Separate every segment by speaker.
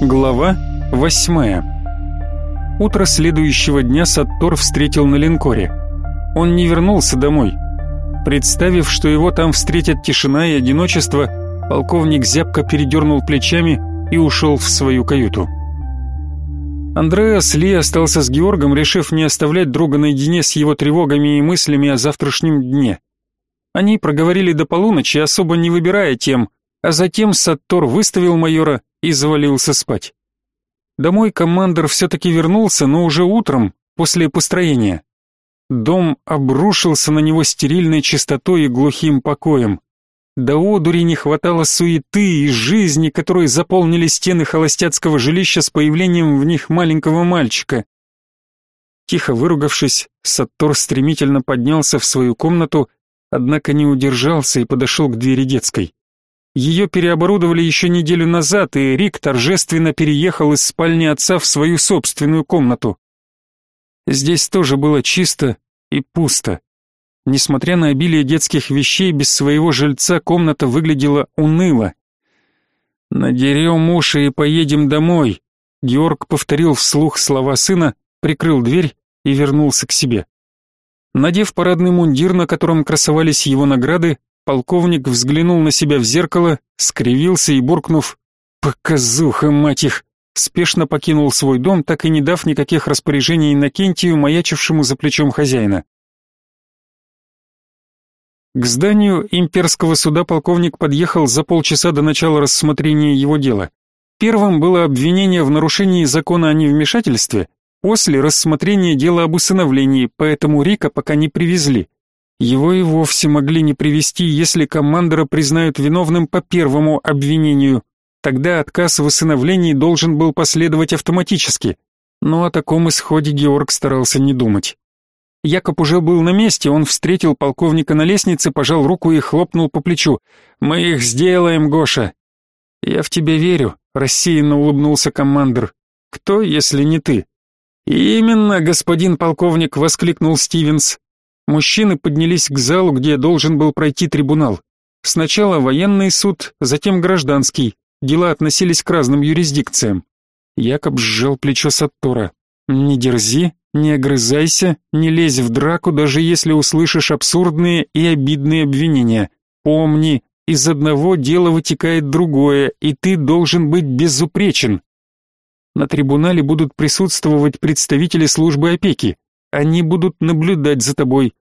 Speaker 1: Глава восьмая. Утро следующего дня Саттор встретил на линкоре. Он не вернулся домой. Представив, что его там встретят тишина и одиночество, полковник зябко передернул плечами и ушел в свою каюту. Андреас Ли остался с Георгом, решив не оставлять друга наедине с его тревогами и мыслями о завтрашнем дне. Они проговорили до полуночи, особо не выбирая тем, а затем Саттор выставил майора и завалился спать. Домой командир все-таки вернулся, но уже утром, после построения. Дом обрушился на него стерильной чистотой и глухим покоем. До одури не хватало суеты и жизни, которые заполнили стены холостяцкого жилища с появлением в них маленького мальчика. Тихо выругавшись, Саттор стремительно поднялся в свою комнату, однако не удержался и подошел к двери детской. Ее переоборудовали еще неделю назад, и Рик торжественно переехал из спальни отца в свою собственную комнату. Здесь тоже было чисто и пусто. Несмотря на обилие детских вещей, без своего жильца комната выглядела уныло. «Надерем уши и поедем домой», — Георг повторил вслух слова сына, прикрыл дверь и вернулся к себе. Надев парадный мундир, на котором красовались его награды, полковник взглянул на себя в зеркало, скривился и, буркнув «Показуха, мать их!», спешно покинул свой дом, так и не дав никаких распоряжений Иннокентию, маячившему за плечом хозяина. К зданию имперского суда полковник подъехал за полчаса до начала рассмотрения его дела. Первым было обвинение в нарушении закона о невмешательстве, после рассмотрения дела об усыновлении, поэтому Рика пока не привезли. Его и вовсе могли не привести, если командора признают виновным по первому обвинению. Тогда отказ в усыновлении должен был последовать автоматически. Но о таком исходе Георг старался не думать. Якоб уже был на месте, он встретил полковника на лестнице, пожал руку и хлопнул по плечу. «Мы их сделаем, Гоша!» «Я в тебя верю», — рассеянно улыбнулся командир. «Кто, если не ты?» «Именно, господин полковник!» — воскликнул Стивенс. Мужчины поднялись к залу, где должен был пройти трибунал. Сначала военный суд, затем гражданский. Дела относились к разным юрисдикциям. Якоб сжал плечо Саттора. «Не дерзи, не огрызайся, не лезь в драку, даже если услышишь абсурдные и обидные обвинения. Помни, из одного дела вытекает другое, и ты должен быть безупречен. На трибунале будут присутствовать представители службы опеки. Они будут наблюдать за тобой.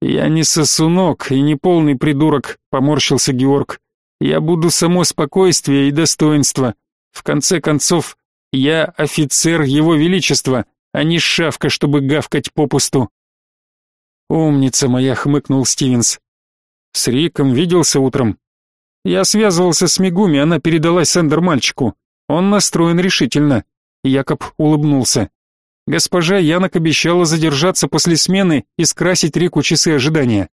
Speaker 1: Я не сосунок и не полный придурок, поморщился Георг. Я буду само спокойствие и достоинство. В конце концов, я офицер его величества, а не шавка, чтобы гавкать попусту. Умница моя, хмыкнул Стивенс. С Риком виделся утром. Я связывался с Мигуми, она передала сендер мальчику. Он настроен решительно. Якоб улыбнулся. Госпожа Янок обещала задержаться после смены и скрасить Рику часы ожидания.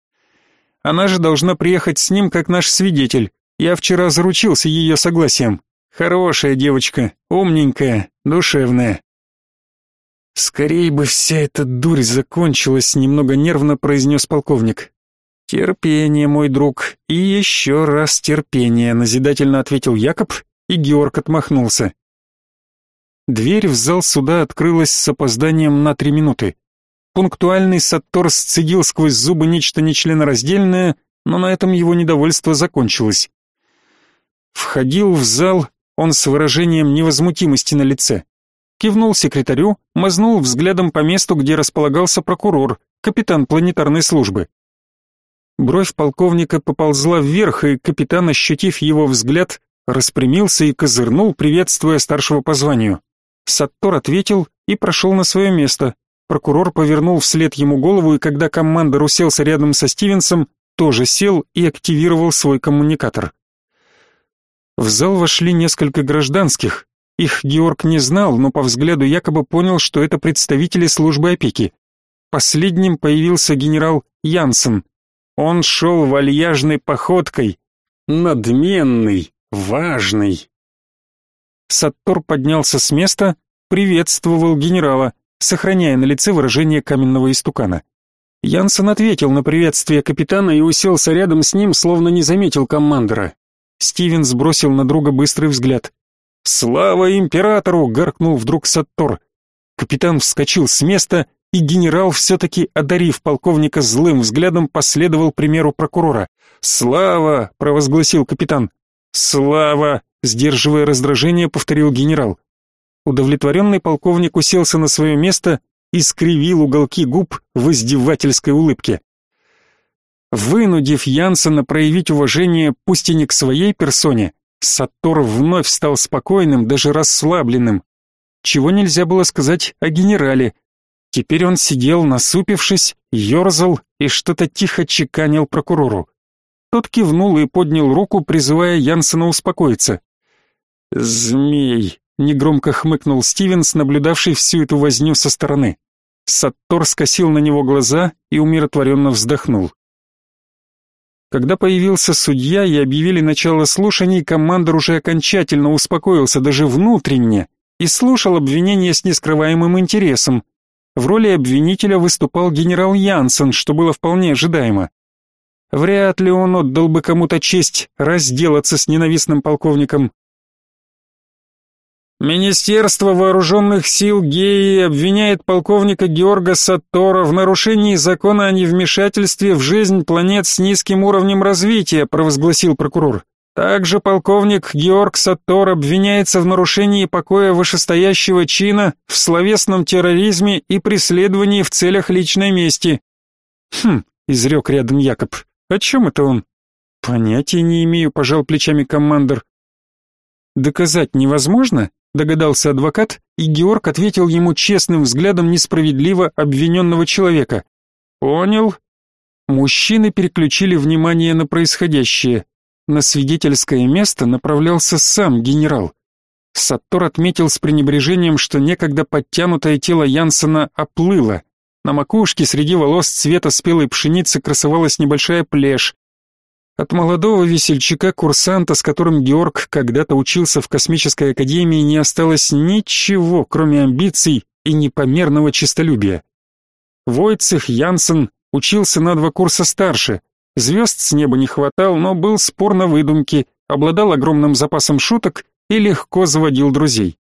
Speaker 1: Она же должна приехать с ним как наш свидетель. Я вчера заручился ее согласием. Хорошая девочка, умненькая, душевная. Скорее бы вся эта дурь закончилась, немного нервно произнес полковник. Терпение, мой друг, и еще раз терпение, назидательно ответил Якоб, и Георг отмахнулся. Дверь в зал суда открылась с опозданием на три минуты. Пунктуальный Саттор сцедил сквозь зубы нечто нечленораздельное, но на этом его недовольство закончилось. Входил в зал он с выражением невозмутимости на лице кивнул секретарю, мазнул взглядом по месту, где располагался прокурор, капитан планетарной службы. Бровь полковника поползла вверх, и капитан, ощутив его взгляд, распрямился и козырнул, приветствуя старшего по званию. Саттор ответил и прошел на свое место. Прокурор повернул вслед ему голову, и когда командор уселся рядом со Стивенсом, тоже сел и активировал свой коммуникатор. В зал вошли несколько гражданских, их Георг не знал, но по взгляду якобы понял, что это представители службы опеки. Последним появился генерал Янсен. Он шел вальяжной походкой, надменный, важный. Саттор поднялся с места, приветствовал генерала, сохраняя на лице выражение каменного истукана. Янсен ответил на приветствие капитана и уселся рядом с ним, словно не заметил командора. Стивен сбросил на друга быстрый взгляд. «Слава императору!» — гаркнул вдруг Саттор. Капитан вскочил с места, и генерал, все-таки одарив полковника злым взглядом, последовал примеру прокурора. «Слава!» — провозгласил капитан. «Слава!» — сдерживая раздражение, повторил генерал. Удовлетворенный полковник уселся на свое место и скривил уголки губ в издевательской улыбке. Вынудив Янсена проявить уважение пусть и не к своей персоне, Саттор вновь стал спокойным, даже расслабленным. Чего нельзя было сказать о генерале. Теперь он сидел, насупившись, ерзал и что-то тихо чеканил прокурору. Тот кивнул и поднял руку, призывая Янсена успокоиться. «Змей!» — негромко хмыкнул Стивенс, наблюдавший всю эту возню со стороны. Саттор скосил на него глаза и умиротворенно вздохнул. Когда появился судья и объявили начало слушаний, командор уже окончательно успокоился, даже внутренне, и слушал обвинения с нескрываемым интересом. В роли обвинителя выступал генерал Янсен, что было вполне ожидаемо. Вряд ли он отдал бы кому-то честь разделаться с ненавистным полковником, Министерство вооруженных сил Геи обвиняет полковника Георга Саттора в нарушении закона о невмешательстве в жизнь планет с низким уровнем развития, провозгласил прокурор. Также полковник Георг Саттор обвиняется в нарушении покоя вышестоящего чина, в словесном терроризме и преследовании в целях личной мести. Хм, изрек рядом Якоб. О чем это он? Понятия не имею, пожал плечами командир. Доказать невозможно? Догадался адвокат, и Георг ответил ему честным взглядом несправедливо обвиненного человека. Понял. Мужчины переключили внимание на происходящее. На свидетельское место направлялся сам генерал. Саттор отметил с пренебрежением, что некогда подтянутое тело Янсена оплыло. На макушке среди волос цвета спелой пшеницы красовалась небольшая плешь, от молодого весельчака-курсанта, с которым Георг когда-то учился в космической академии, не осталось ничего, кроме амбиций и непомерного честолюбия. Войцех Янсен учился на два курса старше, звезд с неба не хватал, но был спор на выдумке, обладал огромным запасом шуток и легко заводил друзей.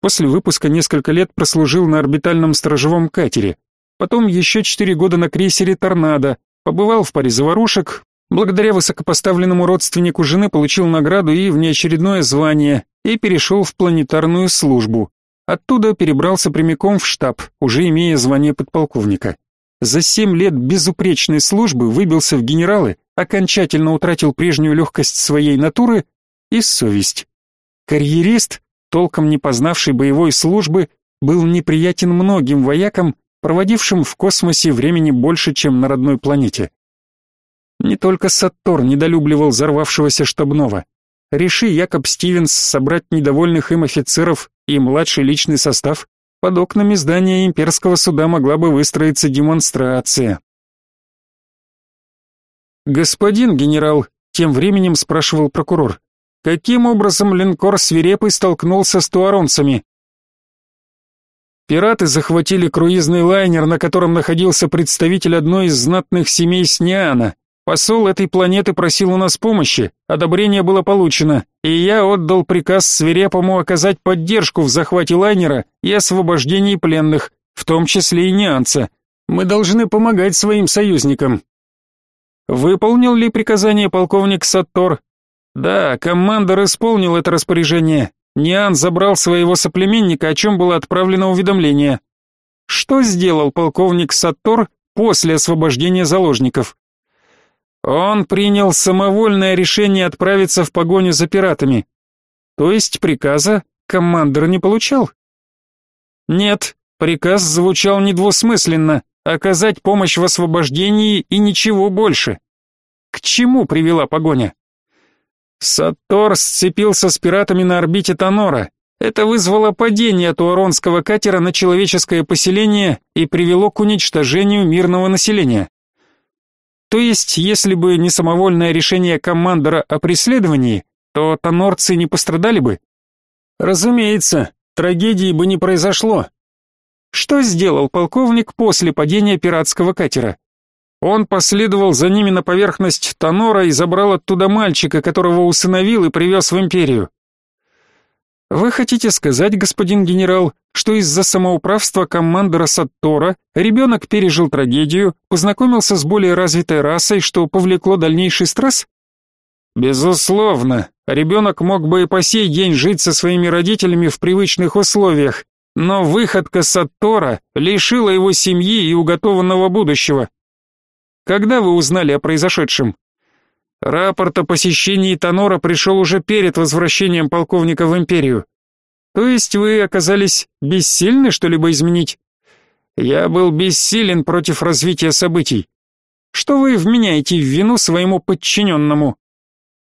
Speaker 1: После выпуска несколько лет прослужил на орбитальном сторожевом катере, потом еще четыре года на крейсере «Торнадо», побывал в паре заварушек, Благодаря высокопоставленному родственнику жены получил награду и внеочередное звание и перешел в планетарную службу. Оттуда перебрался прямиком в штаб, уже имея звание подполковника. За семь лет безупречной службы выбился в генералы, окончательно утратил прежнюю легкость своей натуры и совесть. Карьерист, толком не познавший боевой службы, был неприятен многим воякам, проводившим в космосе времени больше, чем на родной планете. Не только Саттор недолюбливал взорвавшегося штабного. Реши Якоб Стивенс собрать недовольных им офицеров и младший личный состав, под окнами здания имперского суда могла бы выстроиться демонстрация. «Господин генерал», — тем временем спрашивал прокурор, «каким образом линкор свирепый столкнулся с туаронцами?» Пираты захватили круизный лайнер, на котором находился представитель одной из знатных семей Сниана, Посол этой планеты просил у нас помощи, одобрение было получено, и я отдал приказ свирепому оказать поддержку в захвате лайнера и освобождении пленных, в том числе и Нианца. Мы должны помогать своим союзникам. Выполнил ли приказание полковник Саттор? Да, командор исполнил это распоряжение. Ниан забрал своего соплеменника, о чем было отправлено уведомление. Что сделал полковник Саттор после освобождения заложников? Он принял самовольное решение отправиться в погоню за пиратами. То есть приказа командир не получал? Нет, приказ звучал недвусмысленно оказать помощь в освобождении и ничего больше. К чему привела погоня? Сатор сцепился с пиратами на орбите Танора. Это вызвало падение туаронского катера на человеческое поселение и привело к уничтожению мирного населения. То есть, если бы не самовольное решение командора о преследовании, то тонорцы не пострадали бы? Разумеется, трагедии бы не произошло. Что сделал полковник после падения пиратского катера? Он последовал за ними на поверхность Тонора и забрал оттуда мальчика, которого усыновил и привез в империю. Вы хотите сказать, господин генерал, что из-за самоуправства командора Саттора ребенок пережил трагедию, познакомился с более развитой расой, что повлекло дальнейший стресс? Безусловно, ребенок мог бы и по сей день жить со своими родителями в привычных условиях, но выходка Саттора лишила его семьи и уготованного будущего. Когда вы узнали о произошедшем? Рапорт о посещении Танора пришел уже перед возвращением полковника в империю. То есть вы оказались бессильны что-либо изменить? Я был бессилен против развития событий. Что вы вменяете в вину своему подчиненному?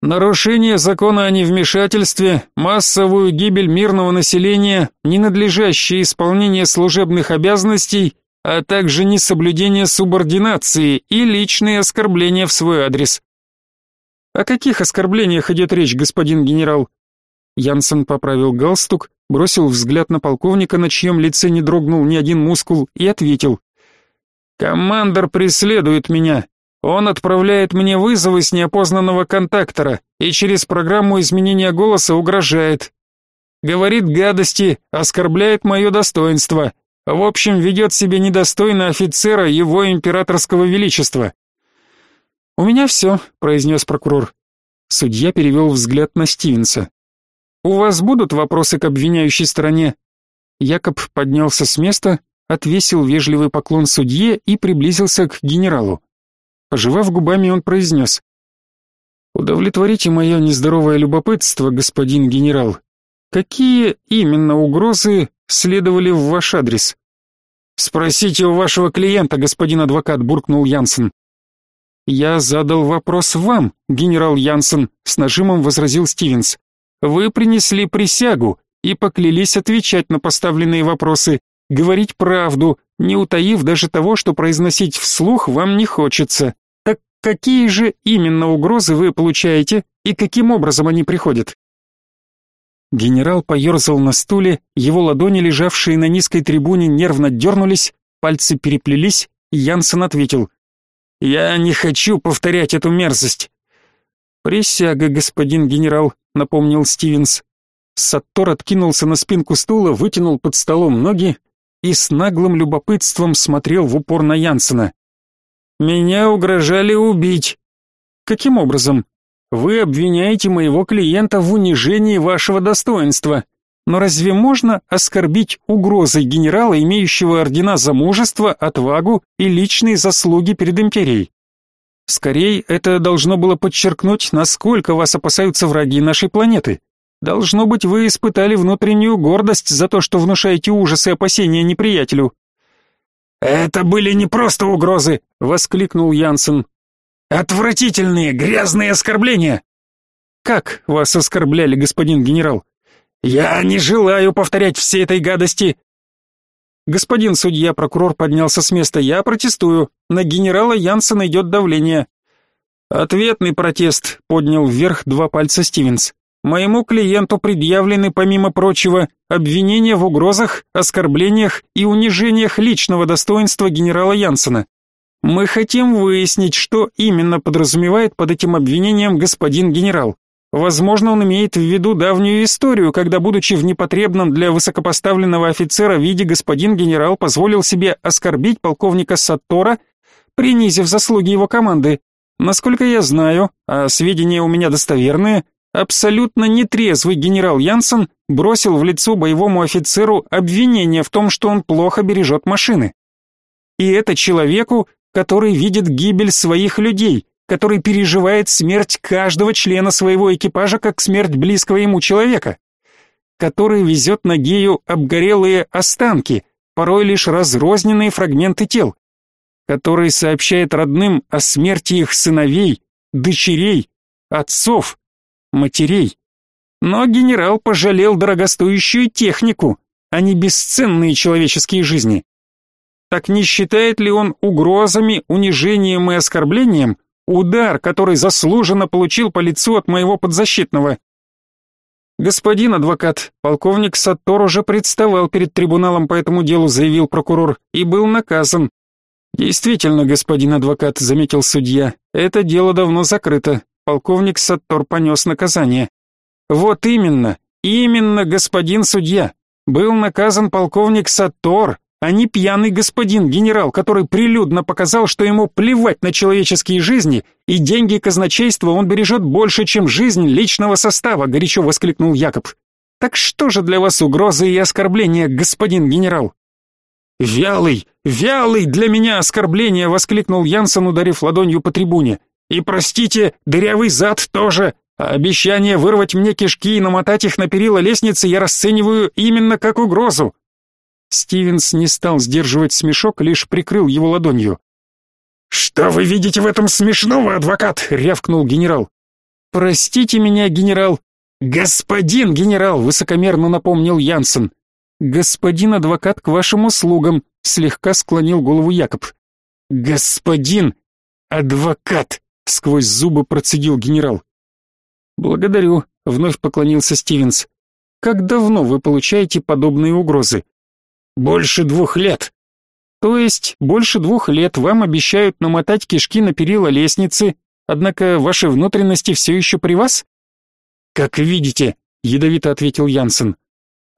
Speaker 1: Нарушение закона о невмешательстве, массовую гибель мирного населения, ненадлежащее исполнение служебных обязанностей, а также несоблюдение субординации и личные оскорбления в свой адрес. О каких оскорблениях идет речь, господин генерал? Янсен поправил галстук, бросил взгляд на полковника, на чьем лице не дрогнул ни один мускул, и ответил. «Командор преследует меня. Он отправляет мне вызовы с неопознанного контактора и через программу изменения голоса угрожает. Говорит гадости, оскорбляет мое достоинство. В общем, ведет себя недостойно офицера его императорского величества. «У меня все», — произнес прокурор. Судья перевел взгляд на Стивенса. «У вас будут вопросы к обвиняющей стороне?» Якоб поднялся с места, отвесил вежливый поклон судье и приблизился к генералу. Пожевав губами, он произнес. «Удовлетворите мое нездоровое любопытство, господин генерал. Какие именно угрозы следовали в ваш адрес?» «Спросите у вашего клиента, господин адвокат», — буркнул Янсен. «Я задал вопрос вам, генерал Янсен», — с нажимом возразил Стивенс. «Вы принесли присягу и поклялись отвечать на поставленные вопросы, говорить правду, не утаив даже того, что произносить вслух вам не хочется. Так какие же именно угрозы вы получаете и каким образом они приходят?» Генерал поерзал на стуле, его ладони, лежавшие на низкой трибуне, нервно дернулись, пальцы переплелись, и Янсен ответил. Я не хочу повторять эту мерзость. Присяга, господин генерал, напомнил Стивенс. Саттор откинулся на спинку стула, вытянул под столом ноги и с наглым любопытством смотрел в упор на Янсена. Меня угрожали убить. Каким образом? Вы обвиняете моего клиента в унижении вашего достоинства. Но разве можно оскорбить угрозой генерала, имеющего ордена за мужество, отвагу и личные заслуги перед империей? Скорее, это должно было подчеркнуть, насколько вас опасаются враги нашей планеты. Должно быть, вы испытали внутреннюю гордость за то, что внушаете ужас и опасения неприятелю. Это были не просто угрозы, воскликнул Янсен. Отвратительные, грязные оскорбления. Как вас оскорбляли, господин генерал? Я не желаю повторять всей этой гадости. Господин судья, прокурор поднялся с места. Я протестую. На генерала Янсена идет давление. Ответный протест поднял вверх два пальца Стивенс. Моему клиенту предъявлены, помимо прочего, обвинения в угрозах, оскорблениях и унижениях личного достоинства генерала Янсена. Мы хотим выяснить, что именно подразумевает под этим обвинением господин генерал. Возможно, он имеет в виду давнюю историю, когда, будучи в непотребном для высокопоставленного офицера виде, господин генерал позволил себе оскорбить полковника Саттора, принизив заслуги его команды. Насколько я знаю, а сведения у меня достоверные, абсолютно нетрезвый генерал Янсен бросил в лицо боевому офицеру обвинение в том, что он плохо бережет машины. И это человеку, который видит гибель своих людей, который переживает смерть каждого члена своего экипажа как смерть близкого ему человека, который везет на Гею обгорелые останки, порой лишь разрозненные фрагменты тел, который сообщает родным о смерти их сыновей, дочерей, отцов, матерей. Но генерал пожалел дорогостоящую технику, а не бесценные человеческие жизни. Так не считает ли он угрозами, унижением и оскорблением Удар, который заслуженно получил по лицу от моего подзащитного. Господин адвокат, полковник Саттор уже представал перед трибуналом по этому делу, заявил прокурор, и был наказан. Действительно, господин адвокат, заметил судья, это дело давно закрыто. Полковник Саттор понес наказание. Вот именно. Именно, господин судья. Был наказан полковник Сатор, а не пьяный господин генерал, который прилюдно показал, что ему плевать на человеческие жизни, и деньги казначейства он бережет больше, чем жизнь личного состава, горячо воскликнул Якоб. Так что же для вас угрозы и оскорбления, господин генерал? Вялый, вялый для меня оскорбление, воскликнул Янсен, ударив ладонью по трибуне. И простите, дырявый зад тоже. А обещание вырвать мне кишки и намотать их на перила лестницы я расцениваю именно как угрозу. Стивенс не стал сдерживать смешок, лишь прикрыл его ладонью. «Что вы видите в этом смешного, адвокат?» — рявкнул генерал. «Простите меня, генерал». «Господин генерал!» — высокомерно напомнил Янсен. «Господин адвокат к вашим услугам», — слегка склонил голову Якоб. «Господин адвокат!» — сквозь зубы процедил генерал. «Благодарю», — вновь поклонился Стивенс. «Как давно вы получаете подобные угрозы?» «Больше двух лет». «То есть больше двух лет вам обещают намотать кишки на перила лестницы, однако ваши внутренности все еще при вас?» «Как видите», — ядовито ответил Янсен.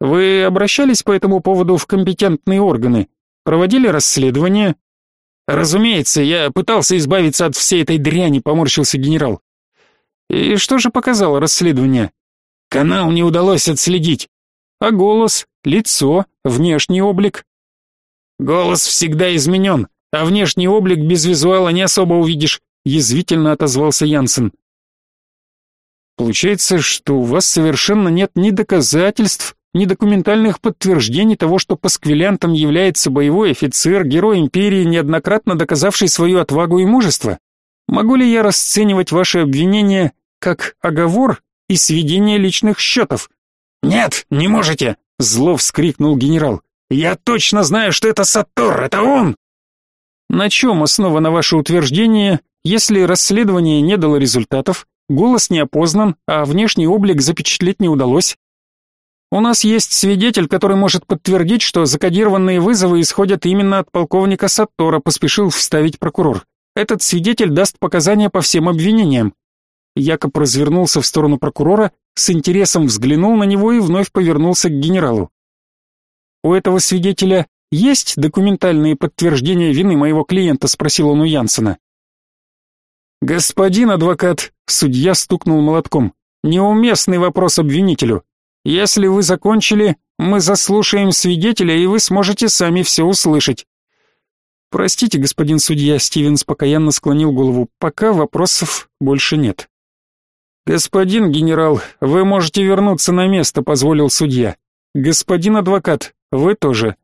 Speaker 1: «Вы обращались по этому поводу в компетентные органы? Проводили расследование?» «Разумеется, я пытался избавиться от всей этой дряни», — поморщился генерал. И что же показало расследование? Канал не удалось отследить. А голос, лицо, внешний облик? Голос всегда изменен, а внешний облик без визуала не особо увидишь, язвительно отозвался Янсен. Получается, что у вас совершенно нет ни доказательств, ни документальных подтверждений того, что пасквилянтом является боевой офицер, герой империи, неоднократно доказавший свою отвагу и мужество. Могу ли я расценивать ваши обвинения как оговор и сведение личных счетов?» «Нет, не можете!» — зло вскрикнул генерал. «Я точно знаю, что это Сатор, это он!» «На чем основано ваше утверждение, если расследование не дало результатов, голос не опознан, а внешний облик запечатлеть не удалось?» У нас есть свидетель, который может подтвердить, что закодированные вызовы исходят именно от полковника Саттора, поспешил вставить прокурор. Этот свидетель даст показания по всем обвинениям. Якоб развернулся в сторону прокурора, с интересом взглянул на него и вновь повернулся к генералу. У этого свидетеля есть документальные подтверждения вины моего клиента, спросил он у Янсена. Господин адвокат, судья стукнул молотком. Неуместный вопрос обвинителю. Если вы закончили, мы заслушаем свидетеля, и вы сможете сами все услышать. Простите, господин судья, Стивенс покаянно склонил голову. Пока вопросов больше нет. Господин генерал, вы можете вернуться на место, позволил судья. Господин адвокат, вы тоже.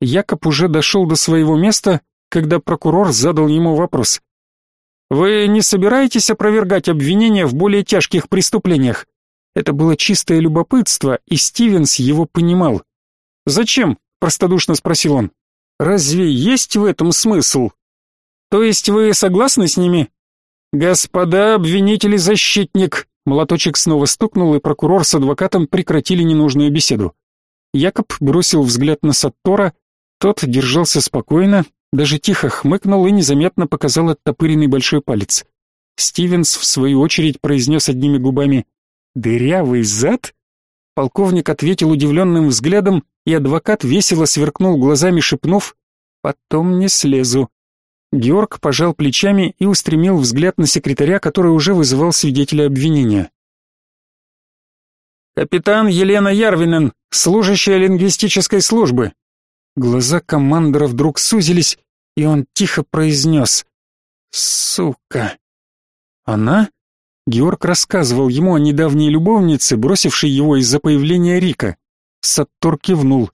Speaker 1: Якоб уже дошел до своего места, когда прокурор задал ему вопрос. Вы не собираетесь опровергать обвинения в более тяжких преступлениях? Это было чистое любопытство, и Стивенс его понимал. Зачем? простодушно спросил он. Разве есть в этом смысл? То есть вы согласны с ними? Господа обвинители защитник, молоточек снова стукнул, и прокурор с адвокатом прекратили ненужную беседу. Якоб бросил взгляд на Саттора, тот держался спокойно, даже тихо хмыкнул и незаметно показал оттопыренный большой палец. Стивенс в свою очередь произнес одними губами: "Дырявый зад?" Полковник ответил удивленным взглядом, и адвокат весело сверкнул глазами, шепнув «Потом не слезу». Георг пожал плечами и устремил взгляд на секретаря, который уже вызывал свидетеля обвинения. «Капитан Елена Ярвинен, служащая лингвистической службы». Глаза командора вдруг сузились, и он тихо произнес «Сука». «Она?» Георг рассказывал ему о недавней любовнице, бросившей его из-за появления Рика. Саттор кивнул.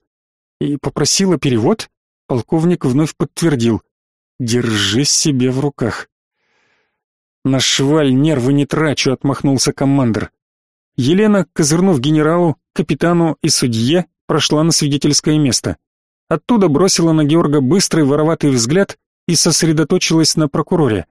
Speaker 1: «И попросила перевод?» Полковник вновь подтвердил. «Держи себе в руках». «На шваль нервы не трачу», — отмахнулся командир. Елена, козырнув генералу, капитану и судье, прошла на свидетельское место. Оттуда бросила на Георга быстрый вороватый взгляд и сосредоточилась на прокуроре.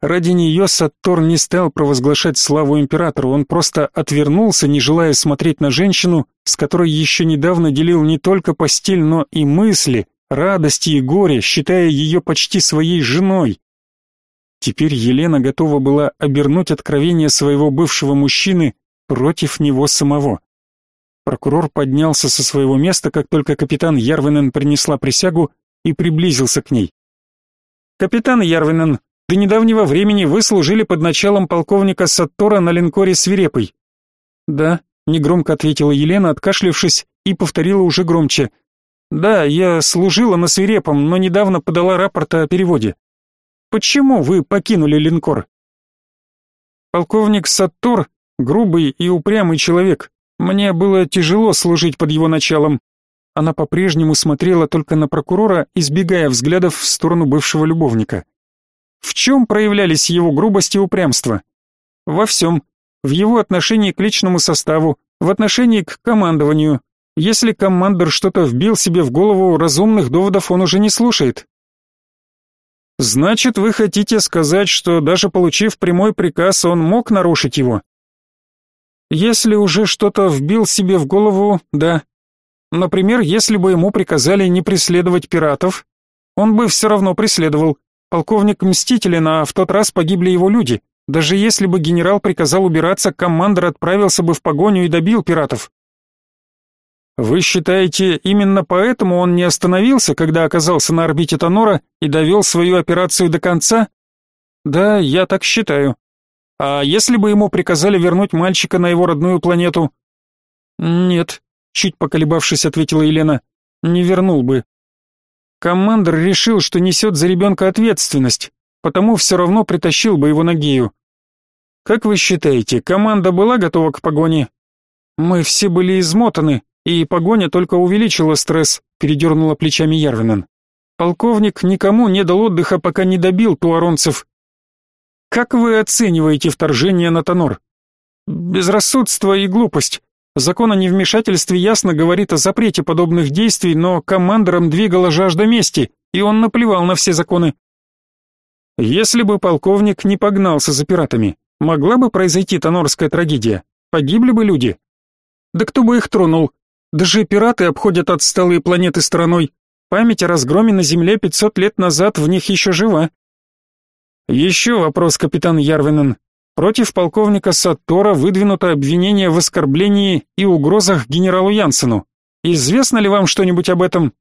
Speaker 1: Ради нее Саттор не стал провозглашать славу императору, он просто отвернулся, не желая смотреть на женщину, с которой еще недавно делил не только постель, но и мысли, радости и горе, считая ее почти своей женой. Теперь Елена готова была обернуть откровение своего бывшего мужчины против него самого. Прокурор поднялся со своего места, как только капитан Ярвинен принесла присягу и приблизился к ней. «Капитан Ярвинен, до недавнего времени вы служили под началом полковника Саттора на линкоре «Свирепый». «Да», — негромко ответила Елена, откашлившись, и повторила уже громче. «Да, я служила на «Свирепом», но недавно подала рапорт о переводе. Почему вы покинули линкор?» «Полковник Саттор — грубый и упрямый человек. Мне было тяжело служить под его началом». Она по-прежнему смотрела только на прокурора, избегая взглядов в сторону бывшего любовника. В чем проявлялись его грубость и упрямство? Во всем. В его отношении к личному составу, в отношении к командованию. Если командир что-то вбил себе в голову, разумных доводов он уже не слушает. Значит, вы хотите сказать, что даже получив прямой приказ, он мог нарушить его? Если уже что-то вбил себе в голову, да. Например, если бы ему приказали не преследовать пиратов, он бы все равно преследовал, Полковник мстителен, а в тот раз погибли его люди. Даже если бы генерал приказал убираться, командир отправился бы в погоню и добил пиратов. Вы считаете, именно поэтому он не остановился, когда оказался на орбите Тонора и довел свою операцию до конца? Да, я так считаю. А если бы ему приказали вернуть мальчика на его родную планету? Нет, чуть поколебавшись, ответила Елена. Не вернул бы. Командор решил, что несет за ребенка ответственность, потому все равно притащил бы его на Гею. Как вы считаете, команда была готова к погоне? Мы все были измотаны, и погоня только увеличила стресс, передернула плечами Ярвинен. Полковник никому не дал отдыха, пока не добил туаронцев. Как вы оцениваете вторжение на Тонор? Безрассудство и глупость. Закон о невмешательстве ясно говорит о запрете подобных действий, но командором двигала жажда мести, и он наплевал на все законы. Если бы полковник не погнался за пиратами, могла бы произойти тонорская трагедия. Погибли бы люди. Да кто бы их тронул? Даже пираты обходят отсталые планеты стороной. Память о разгроме на Земле 500 лет назад в них еще жива. Еще вопрос, капитан Ярвинен. Против полковника Саттора выдвинуто обвинение в оскорблении и угрозах генералу Янсену. Известно ли вам что-нибудь об этом?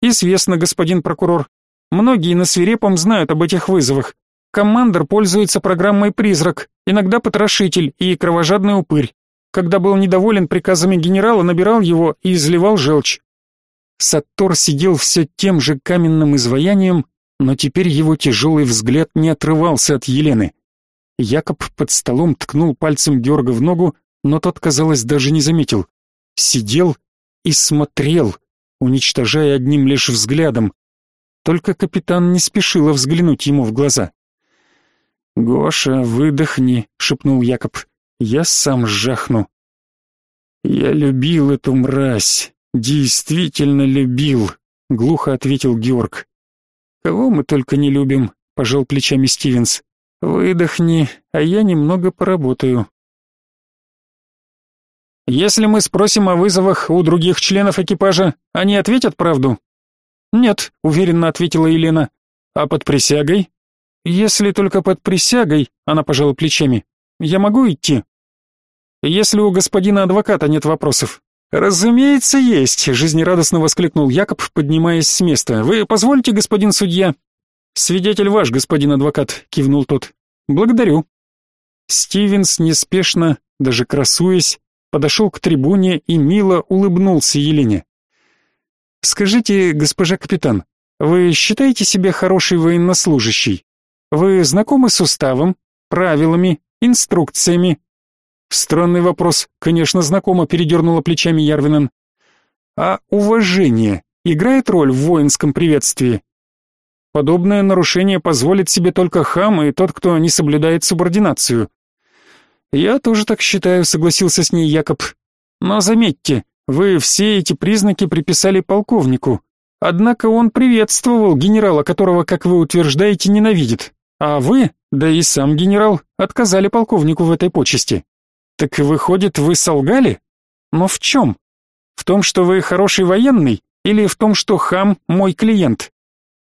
Speaker 1: Известно, господин прокурор. Многие на свирепом знают об этих вызовах. Командор пользуется программой «Призрак», иногда «Потрошитель» и «Кровожадный упырь». Когда был недоволен приказами генерала, набирал его и изливал желчь. Саттор сидел все тем же каменным изваянием, но теперь его тяжелый взгляд не отрывался от Елены. Якоб под столом ткнул пальцем Георга в ногу, но тот, казалось, даже не заметил. Сидел и смотрел, уничтожая одним лишь взглядом. Только капитан не спешила взглянуть ему в глаза. «Гоша, выдохни», — шепнул Якоб. «Я сам жахну». «Я любил эту мразь, действительно любил», — глухо ответил Георг. «Кого мы только не любим», — пожал плечами Стивенс. Выдохни, а я немного поработаю. Если мы спросим о вызовах у других членов экипажа, они ответят правду? Нет, уверенно ответила Елена. А под присягой? Если только под присягой, она пожала плечами. Я могу идти? Если у господина адвоката нет вопросов. Разумеется, есть, жизнерадостно воскликнул Якоб, поднимаясь с места. Вы позвольте, господин судья? Свидетель ваш, господин адвокат, кивнул тот. Благодарю. Стивенс неспешно, даже красуясь, подошел к трибуне и мило улыбнулся Елене. Скажите, госпожа капитан, вы считаете себя хорошей военнослужащей? Вы знакомы с уставом, правилами, инструкциями? Странный вопрос, конечно, знакомо, передернула плечами Ярвинен. А уважение играет роль в воинском приветствии? Подобное нарушение позволит себе только хам и тот, кто не соблюдает субординацию. Я тоже так считаю, согласился с ней Якоб. Но заметьте, вы все эти признаки приписали полковнику. Однако он приветствовал генерала, которого, как вы утверждаете, ненавидит. А вы, да и сам генерал, отказали полковнику в этой почести. Так выходит, вы солгали? Но в чем? В том, что вы хороший военный, или в том, что хам мой клиент?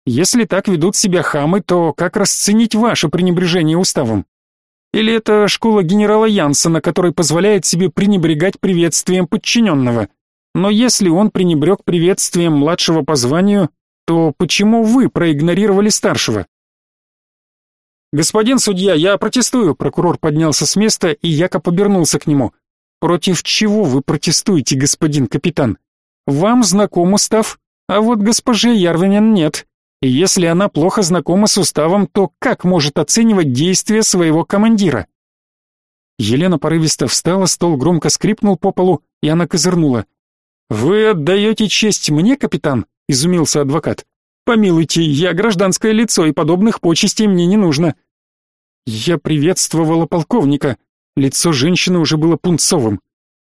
Speaker 1: Если так ведут себя хамы, то как расценить ваше пренебрежение уставом? Или это школа генерала Янсена, который позволяет себе пренебрегать приветствием подчиненного? Но если он пренебрег приветствием младшего по званию, то почему вы проигнорировали старшего? Господин судья, я протестую, прокурор поднялся с места и Якоб обернулся к нему. Против чего вы протестуете, господин капитан? Вам знаком устав, а вот госпоже Ярвинен нет. И если она плохо знакома с уставом, то как может оценивать действия своего командира? Елена порывисто встала, стол громко скрипнул по полу, и она козырнула. «Вы отдаете честь мне, капитан?» — изумился адвокат. «Помилуйте, я гражданское лицо, и подобных почестей мне не нужно». Я приветствовала полковника. Лицо женщины уже было пунцовым.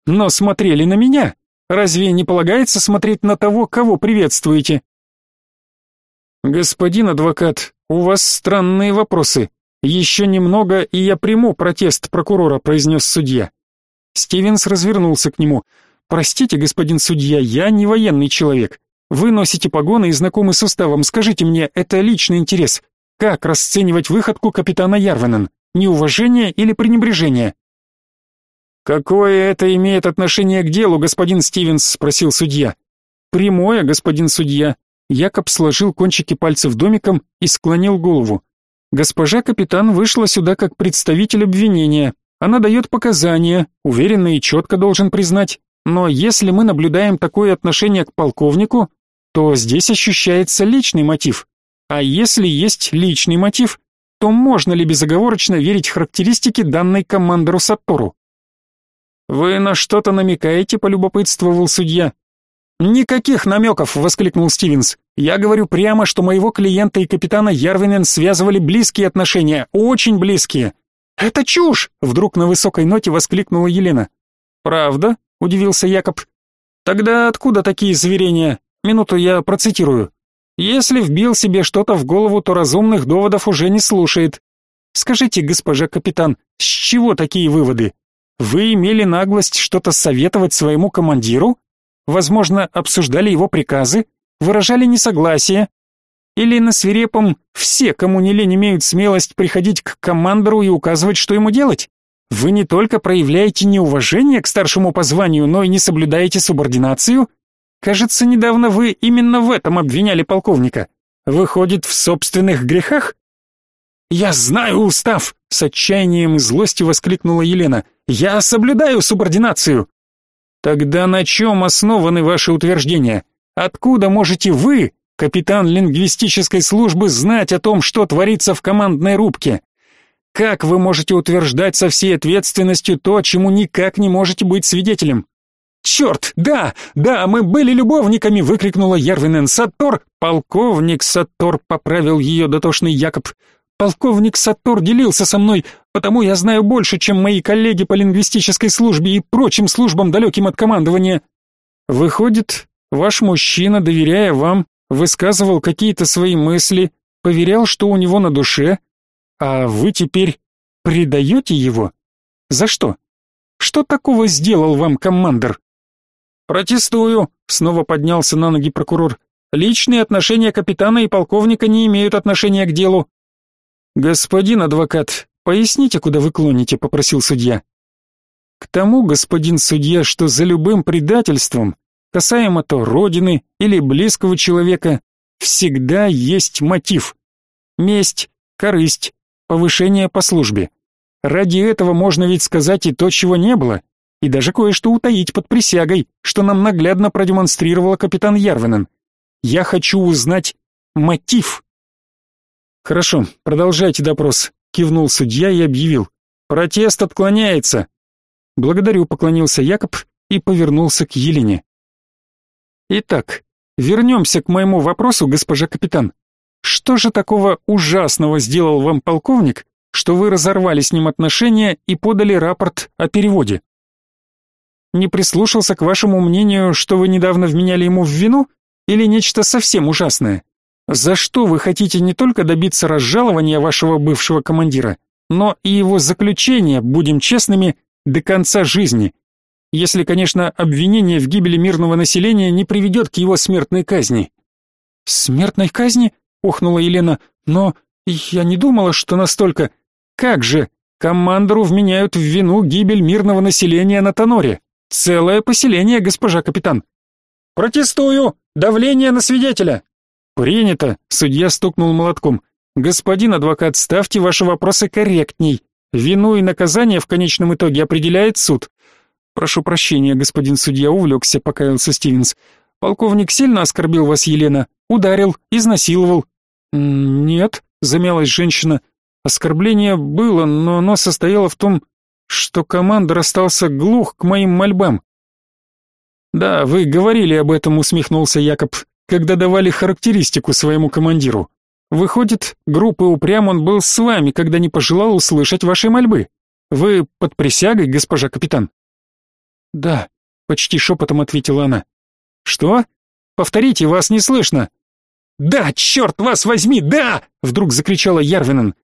Speaker 1: «Но смотрели на меня. Разве не полагается смотреть на того, кого приветствуете?» «Господин адвокат, у вас странные вопросы. Еще немного, и я приму протест прокурора», — произнес судья. Стивенс развернулся к нему. «Простите, господин судья, я не военный человек. Вы носите погоны и знакомы с уставом. Скажите мне, это личный интерес. Как расценивать выходку капитана Ярванен? Неуважение или пренебрежение?» «Какое это имеет отношение к делу, господин Стивенс?» — спросил судья. «Прямое, господин судья. Якоб сложил кончики пальцев домиком и склонил голову. Госпожа капитан вышла сюда как представитель обвинения. Она дает показания, уверенно и четко должен признать. Но если мы наблюдаем такое отношение к полковнику, то здесь ощущается личный мотив. А если есть личный мотив, то можно ли безоговорочно верить характеристике данной командору Саптору? «Вы на что-то намекаете?» — полюбопытствовал судья. «Никаких намеков!» — воскликнул Стивенс. «Я говорю прямо, что моего клиента и капитана Ярвинен связывали близкие отношения, очень близкие». «Это чушь!» — вдруг на высокой ноте воскликнула Елена. «Правда?» — удивился Якоб. «Тогда откуда такие заверения? Минуту я процитирую. Если вбил себе что-то в голову, то разумных доводов уже не слушает. Скажите, госпожа капитан, с чего такие выводы? Вы имели наглость что-то советовать своему командиру?» Возможно, обсуждали его приказы, выражали несогласие, или на свирепом «все, кому не лень, имеют смелость приходить к командору и указывать, что ему делать»? Вы не только проявляете неуважение к старшему по званию, но и не соблюдаете субординацию? Кажется, недавно вы именно в этом обвиняли полковника. Выходит, в собственных грехах? Я знаю устав, с отчаянием и злостью воскликнула Елена. Я соблюдаю субординацию. Тогда на чем основаны ваши утверждения? Откуда можете вы, капитан лингвистической службы, знать о том, что творится в командной рубке? Как вы можете утверждать со всей ответственностью то, чему никак не можете быть свидетелем? «Черт, да, да, мы были любовниками!» — выкрикнула Ярвинен Саттор. «Полковник Саттор», — поправил ее дотошный Якоб. Полковник Саттор делился со мной, потому я знаю больше, чем мои коллеги по лингвистической службе и прочим службам, далеким от командования. Выходит, ваш мужчина, доверяя вам, высказывал какие-то свои мысли, поверял, что у него на душе, а вы теперь предаете его? За что? Что такого сделал вам командир? Протестую, снова поднялся на ноги прокурор. Личные отношения капитана и полковника не имеют отношения к делу. Господин адвокат, поясните, куда вы клоните, попросил судья. К тому, господин судья, что за любым предательством, касаемо то родины или близкого человека, всегда есть мотив. Месть, корысть, повышение по службе. Ради этого можно ведь сказать и то, чего не было, и даже кое-что утаить под присягой, что нам наглядно продемонстрировала капитан Ярвинен. Я хочу узнать мотив. Хорошо, продолжайте допрос, кивнул судья и объявил: протест отклоняется. Благодарю, поклонился Якоб и повернулся к Елене. Итак, вернемся к моему вопросу, госпожа капитан. Что же такого ужасного сделал вам полковник, что вы разорвали с ним отношения и подали рапорт о переводе? Не прислушался к вашему мнению, что вы недавно вменяли ему в вину, или нечто совсем ужасное? За что вы хотите не только добиться разжалования вашего бывшего командира, но и его заключения, будем честными, до конца жизни. Если, конечно, обвинение в гибели мирного населения не приведет к его смертной казни. Смертной казни? охнула Елена. Но я не думала, что настолько. Как же? Командору вменяют в вину гибель мирного населения на Тоноре. Целое поселение, госпожа капитан. Протестую! Давление на свидетеля. Принято, судья стукнул молотком. Господин адвокат, ставьте ваши вопросы корректней. Вину и наказание в конечном итоге определяет суд. Прошу прощения, господин судья, увлекся, покаялся Стивенс. Полковник сильно оскорбил вас, Елена? Ударил, изнасиловал? Нет, замялась женщина. Оскорбление было, но оно состояло в том, что командор остался глух к моим мольбам. Да, вы говорили об этом, усмехнулся Якоб, когда давали характеристику своему командиру. Выходит, группы упрям он был с вами, когда не пожелал услышать вашей мольбы. Вы под присягой, госпожа капитан? Да, почти шепотом ответила она. Что? Повторите, вас не слышно. Да, черт вас возьми, да! Вдруг закричала Ярвинен.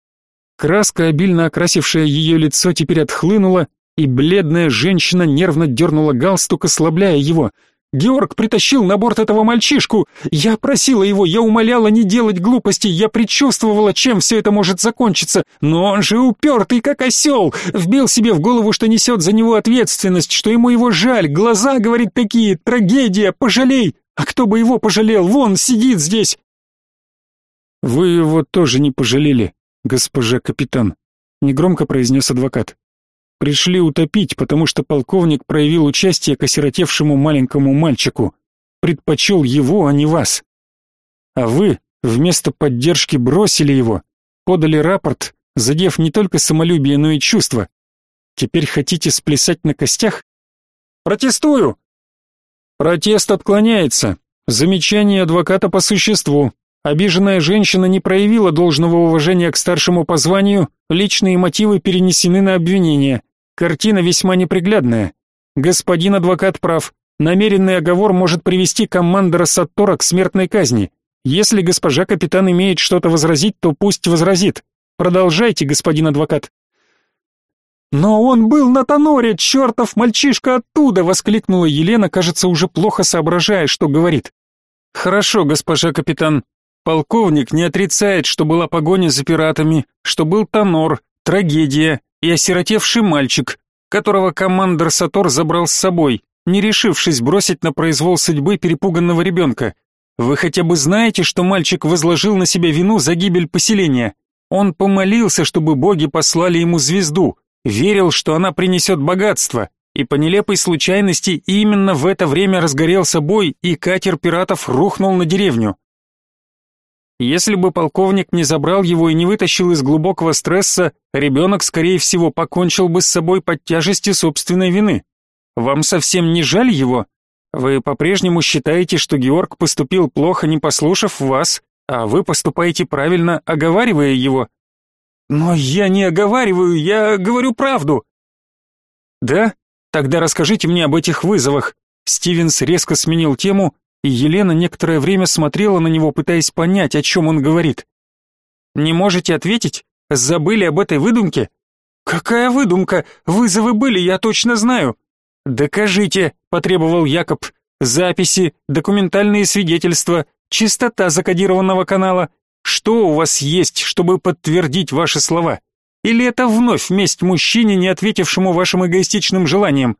Speaker 1: Краска, обильно окрасившая ее лицо, теперь отхлынула, и бледная женщина нервно дернула галстук, ослабляя его. Георг притащил на борт этого мальчишку. Я просила его, я умоляла не делать глупостей, я предчувствовала, чем все это может закончиться. Но он же упертый, как осел. Вбил себе в голову, что несет за него ответственность, что ему его жаль. Глаза, говорит, такие, трагедия, пожалей. А кто бы его пожалел? Вон, сидит здесь. Вы его тоже не пожалели, госпожа капитан, негромко произнес адвокат. Пришли утопить, потому что полковник проявил участие к осиротевшему маленькому мальчику, предпочел его, а не вас. А вы вместо поддержки бросили его, подали рапорт, задев не только самолюбие, но и чувства. Теперь хотите сплясать на костях? Протестую. Протест отклоняется. Замечание адвоката по существу. Обиженная женщина не проявила должного уважения к старшему по званию, личные мотивы перенесены на обвинение. Картина весьма неприглядная. Господин адвокат прав. Намеренный оговор может привести командора Саттора к смертной казни. Если госпожа капитан имеет что-то возразить, то пусть возразит. Продолжайте, господин адвокат. Но он был на Тоноре, чертов мальчишка оттуда, воскликнула Елена, кажется, уже плохо соображая, что говорит. Хорошо, госпожа капитан, Полковник не отрицает, что была погоня за пиратами, что был тонор, трагедия и осиротевший мальчик, которого командор Сатор забрал с собой, не решившись бросить на произвол судьбы перепуганного ребенка. Вы хотя бы знаете, что мальчик возложил на себя вину за гибель поселения? Он помолился, чтобы боги послали ему звезду, верил, что она принесет богатство, и по нелепой случайности именно в это время разгорелся бой, и катер пиратов рухнул на деревню. Если бы полковник не забрал его и не вытащил из глубокого стресса, ребенок, скорее всего, покончил бы с собой под тяжестью собственной вины. Вам совсем не жаль его? Вы по-прежнему считаете, что Георг поступил плохо, не послушав вас, а вы поступаете правильно, оговаривая его? Но я не оговариваю, я говорю правду. Да? Тогда расскажите мне об этих вызовах. Стивенс резко сменил тему и Елена некоторое время смотрела на него, пытаясь понять, о чем он говорит. «Не можете ответить? Забыли об этой выдумке?» «Какая выдумка? Вызовы были, я точно знаю». «Докажите», — потребовал Якоб. «Записи, документальные свидетельства, чистота закодированного канала. Что у вас есть, чтобы подтвердить ваши слова? Или это вновь месть мужчине, не ответившему вашим эгоистичным желаниям?»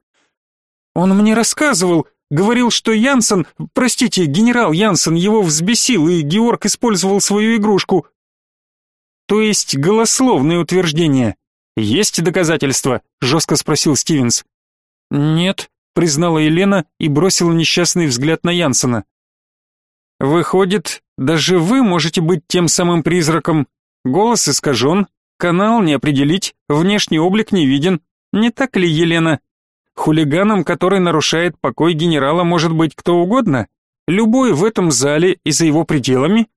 Speaker 1: «Он мне рассказывал», Говорил, что Янсен, простите, генерал Янсен его взбесил, и Георг использовал свою игрушку. То есть голословное утверждение. Есть доказательства? жестко спросил Стивенс. Нет, признала Елена и бросила несчастный взгляд на Янсена. Выходит, даже вы можете быть тем самым призраком. Голос искажен, канал не определить, внешний облик не виден. Не так ли, Елена? Хулиганом, который нарушает покой генерала, может быть кто угодно, любой в этом зале и за его пределами.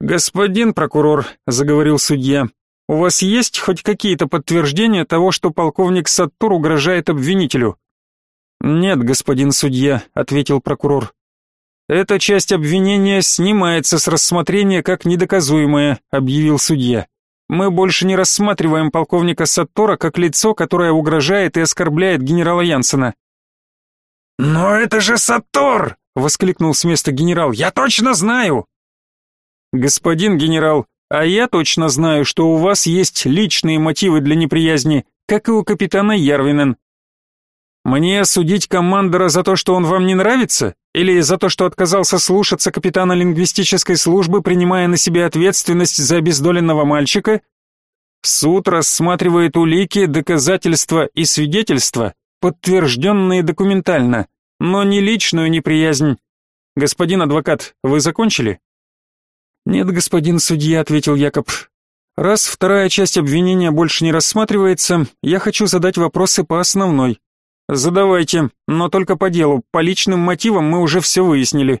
Speaker 1: Господин прокурор, заговорил судья, у вас есть хоть какие-то подтверждения того, что полковник Саттур угрожает обвинителю? Нет, господин судья, ответил прокурор. Эта часть обвинения снимается с рассмотрения как недоказуемая, объявил судья. Мы больше не рассматриваем полковника Саттора как лицо, которое угрожает и оскорбляет генерала Янсена. «Но это же Саттор!» — воскликнул с места генерал. «Я точно знаю!» «Господин генерал, А я точно знаю, что у вас есть личные мотивы для неприязни, как и у капитана Ярвинен. Мне судить командора за то, что он вам не нравится? Или за то, что отказался слушаться капитана лингвистической службы, принимая на себя ответственность за обездоленного мальчика? Суд рассматривает улики, доказательства и свидетельства, подтвержденные документально, но не личную неприязнь. Господин адвокат, вы закончили? Нет, господин судья, ответил Якоб. Раз вторая часть обвинения больше не рассматривается, я хочу задать вопросы по основной. Задавайте, но только по делу. По личным мотивам мы уже все выяснили.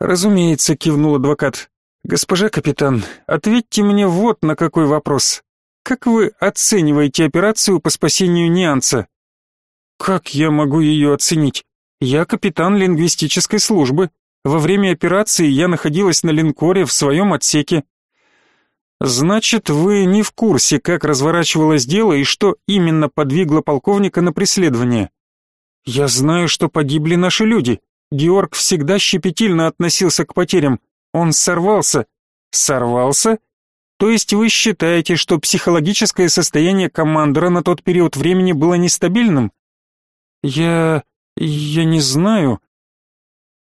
Speaker 1: Разумеется, кивнул адвокат. Госпожа капитан, ответьте мне вот на какой вопрос. Как вы оцениваете операцию по спасению Нианца? Как я могу ее оценить? Я капитан лингвистической службы. Во время операции я находилась на линкоре в своем отсеке. Значит, вы не в курсе, как разворачивалось дело и что именно подвигло полковника на преследование. Я знаю, что погибли наши люди. Георг всегда щепетильно относился к потерям. Он сорвался. Сорвался? То есть вы считаете, что психологическое состояние командора на тот период времени было нестабильным? Я... я не знаю.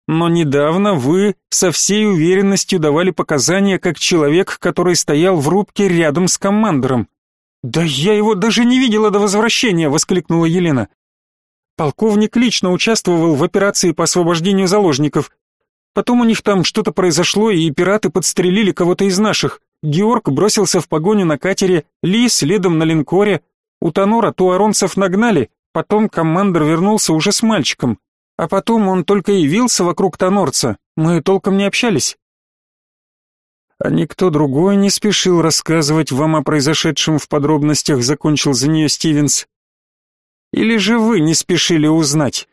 Speaker 1: Но недавно вы со всей уверенностью давали показания как человек, который стоял в рубке рядом с командором. «Да я его даже не видела до возвращения!» — воскликнула Елена. Полковник лично участвовал в операции по освобождению заложников. Потом у них там что-то произошло, и пираты подстрелили кого-то из наших. Георг бросился в погоню на катере, Ли следом на линкоре. У Тонора туаронцев нагнали, потом командир вернулся уже с мальчиком. А потом он только явился вокруг Тонорца, мы толком не общались. А никто другой не спешил рассказывать вам о произошедшем в подробностях, закончил за нее Стивенс. Или же вы не спешили узнать?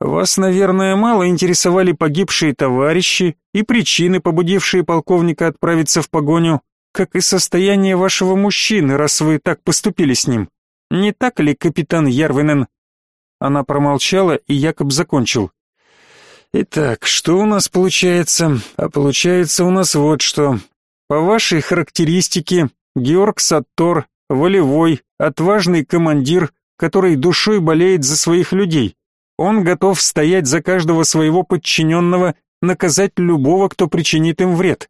Speaker 1: Вас, наверное, мало интересовали погибшие товарищи и причины, побудившие полковника отправиться в погоню, как и состояние вашего мужчины, раз вы так поступили с ним. Не так ли, капитан Ярвинен? Она промолчала, и Якоб закончил. Итак, что у нас получается? А получается у нас вот что. По вашей характеристике, Георг Саттор, волевой, отважный командир, который душой болеет за своих людей. Он готов стоять за каждого своего подчиненного, наказать любого, кто причинит им вред.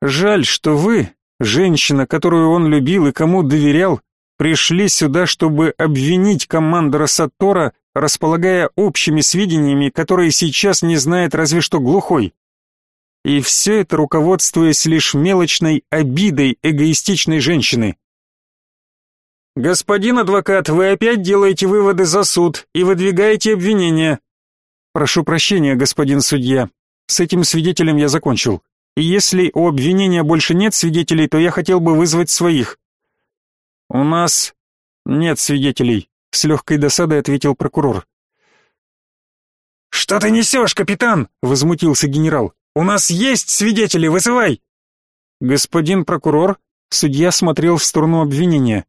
Speaker 1: Жаль, что вы, женщина, которую он любил и кому доверял, пришли сюда, чтобы обвинить командора Саттора, располагая общими сведениями, которые сейчас не знает разве что глухой. И все это руководствуясь лишь мелочной обидой эгоистичной женщины. «Господин адвокат, вы опять делаете выводы за суд и выдвигаете обвинения». «Прошу прощения, господин судья. С этим свидетелем я закончил. И если у обвинения больше нет свидетелей, то я хотел бы вызвать своих». «У нас нет свидетелей», — с легкой досадой ответил прокурор. «Что ты несешь, капитан?» — возмутился генерал. «У нас есть свидетели, вызывай!» «Господин прокурор», — судья смотрел в сторону обвинения.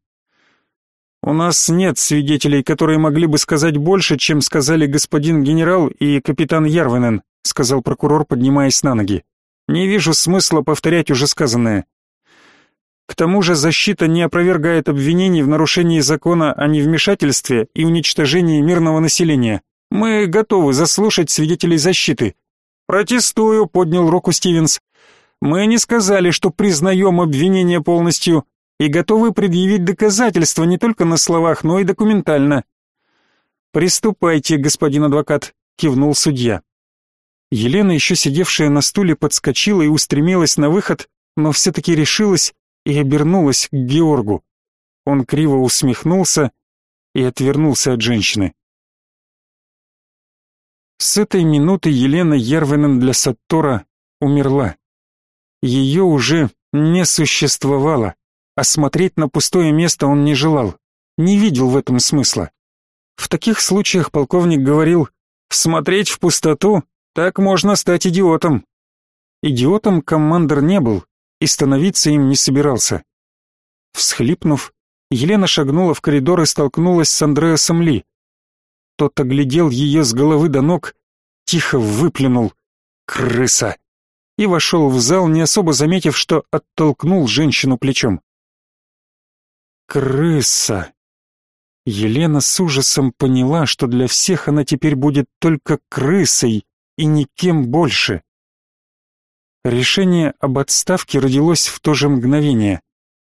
Speaker 1: У нас нет свидетелей, которые могли бы сказать больше, чем сказали господин генерал и капитан Ярвинен, сказал прокурор, поднимаясь на ноги. Не вижу смысла повторять уже сказанное. К тому же защита не опровергает обвинений в нарушении закона о невмешательстве и уничтожении мирного населения. Мы готовы заслушать свидетелей защиты. Протестую, поднял руку Стивенс. Мы не сказали, что признаем обвинение полностью и готовы предъявить доказательства не только на словах, но и документально. Приступайте, господин адвокат, кивнул судья. Елена, еще сидевшая на стуле, подскочила и устремилась на выход, но все-таки решилась и обернулась к Георгу. Он криво усмехнулся и отвернулся от женщины. С этой минуты Елена Ервинен для Саттора умерла. Ее уже не существовало а смотреть на пустое место он не желал, не видел в этом смысла. В таких случаях полковник говорил, «Смотреть в пустоту, так можно стать идиотом». Идиотом командор не был и становиться им не собирался. Всхлипнув, Елена шагнула в коридор и столкнулась с Андреасом Ли. Тот оглядел ее с головы до ног, тихо выплюнул. «Крыса!» и вошел в зал, не особо заметив, что оттолкнул женщину плечом. Крыса. Елена с ужасом поняла, что для всех она теперь будет только крысой и никем больше. Решение об отставке родилось в то же мгновение.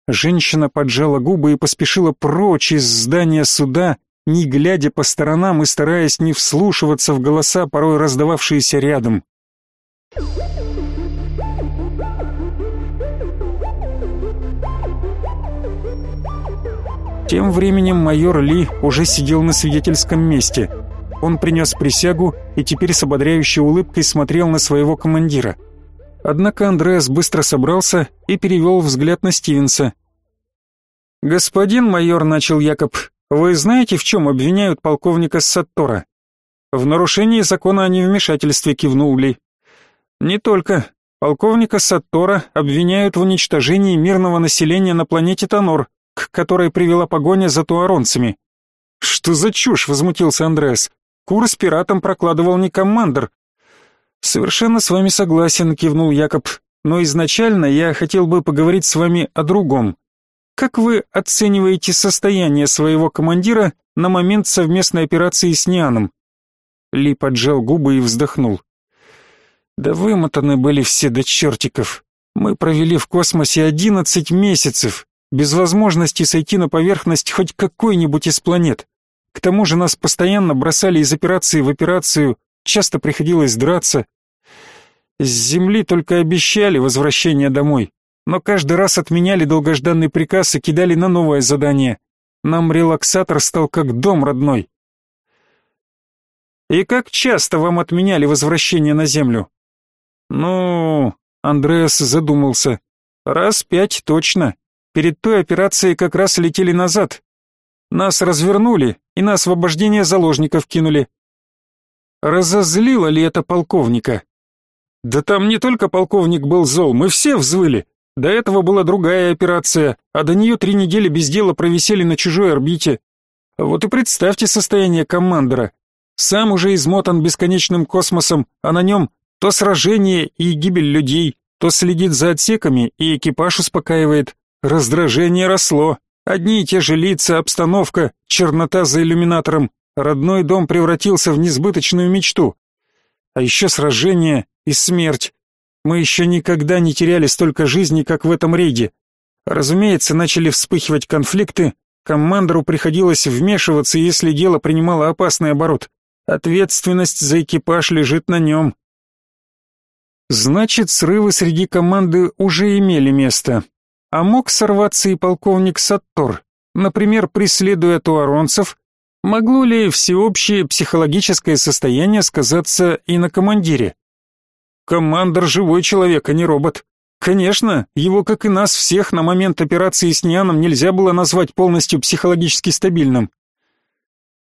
Speaker 1: Женщина поджала губы и поспешила прочь из здания суда, не глядя по сторонам и стараясь не вслушиваться в голоса, порой раздававшиеся рядом. Тем временем майор Ли уже сидел на свидетельском месте. Он принес присягу и теперь с ободряющей улыбкой смотрел на своего командира – Однако Андреас быстро собрался и перевел взгляд на Стивенса. «Господин майор», — начал Якоб, — «вы знаете, в чем обвиняют полковника Саттора?» «В нарушении закона о невмешательстве», — кивнул Ли. «Не только. Полковника Саттора обвиняют в уничтожении мирного населения на планете Тонор, к которой привела погоня за туаронцами». «Что за чушь?» — возмутился Андреас. «Курс пиратам прокладывал не командор, «Совершенно с вами согласен», — кивнул Якоб. «Но изначально я хотел бы поговорить с вами о другом. Как вы оцениваете состояние своего командира на момент совместной операции с Нианом?» Ли поджал губы и вздохнул. «Да вымотаны были все до чертиков. Мы провели в космосе одиннадцать месяцев, без возможности сойти на поверхность хоть какой-нибудь из планет. К тому же нас постоянно бросали из операции в операцию, часто приходилось драться, с земли только обещали возвращение домой, но каждый раз отменяли долгожданный приказ и кидали на новое задание. Нам релаксатор стал как дом родной. И как часто вам отменяли возвращение на землю? Ну, Андреас задумался. Раз пять точно. Перед той операцией как раз летели назад. Нас развернули и на освобождение заложников кинули. Разозлило ли это полковника? Да там не только полковник был зол, мы все взвыли. До этого была другая операция, а до нее три недели без дела провисели на чужой орбите. Вот и представьте состояние командора. Сам уже измотан бесконечным космосом, а на нем то сражение и гибель людей, то следит за отсеками и экипаж успокаивает. Раздражение росло. Одни и те же лица, обстановка, чернота за иллюминатором. Родной дом превратился в несбыточную мечту. А еще сражение и смерть. Мы еще никогда не теряли столько жизней, как в этом рейде. Разумеется, начали вспыхивать конфликты, командору приходилось вмешиваться, если дело принимало опасный оборот. Ответственность за экипаж лежит на нем. Значит, срывы среди команды уже имели место. А мог сорваться и полковник Саттор, например, преследуя туаронцев, могло ли всеобщее психологическое состояние сказаться и на командире? Командор живой человек, а не робот. Конечно, его, как и нас всех, на момент операции с Нианом нельзя было назвать полностью психологически стабильным.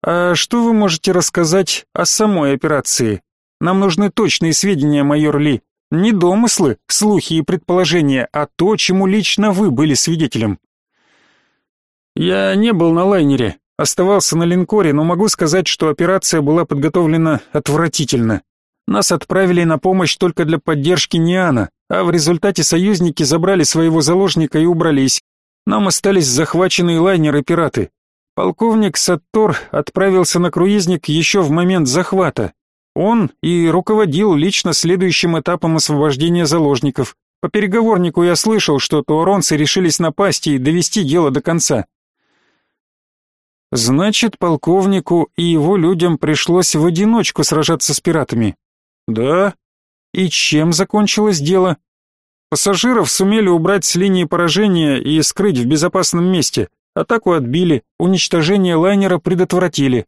Speaker 1: А что вы можете рассказать о самой операции? Нам нужны точные сведения, майор Ли. Не домыслы, слухи и предположения, а то, чему лично вы были свидетелем. Я не был на лайнере, оставался на линкоре, но могу сказать, что операция была подготовлена отвратительно. Нас отправили на помощь только для поддержки Ниана, а в результате союзники забрали своего заложника и убрались. Нам остались захваченные лайнеры пираты. Полковник Саттор отправился на круизник еще в момент захвата. Он и руководил лично следующим этапом освобождения заложников. По переговорнику я слышал, что туаронцы решились напасть и довести дело до конца. Значит, полковнику и его людям пришлось в одиночку сражаться с пиратами. Да? И чем закончилось дело? Пассажиров сумели убрать с линии поражения и скрыть в безопасном месте. Атаку отбили, уничтожение лайнера предотвратили.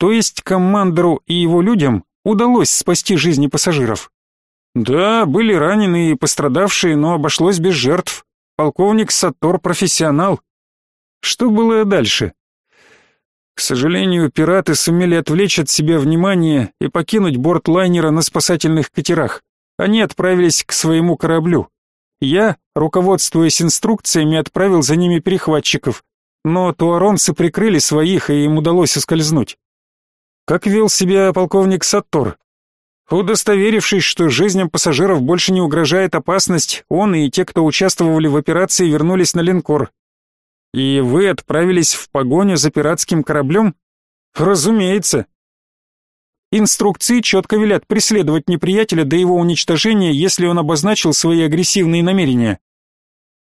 Speaker 1: То есть командору и его людям удалось спасти жизни пассажиров? Да, были раненые и пострадавшие, но обошлось без жертв. Полковник Сатор профессионал. Что было дальше? К сожалению, пираты сумели отвлечь от себя внимание и покинуть борт лайнера на спасательных катерах. Они отправились к своему кораблю. Я, руководствуясь инструкциями, отправил за ними перехватчиков, но туаронцы прикрыли своих, и им удалось ускользнуть. Как вел себя полковник Саттор? Удостоверившись, что жизням пассажиров больше не угрожает опасность, он и те, кто участвовали в операции, вернулись на линкор. И вы отправились в погоню за пиратским кораблем? Разумеется. Инструкции четко велят преследовать неприятеля до его уничтожения, если он обозначил свои агрессивные намерения.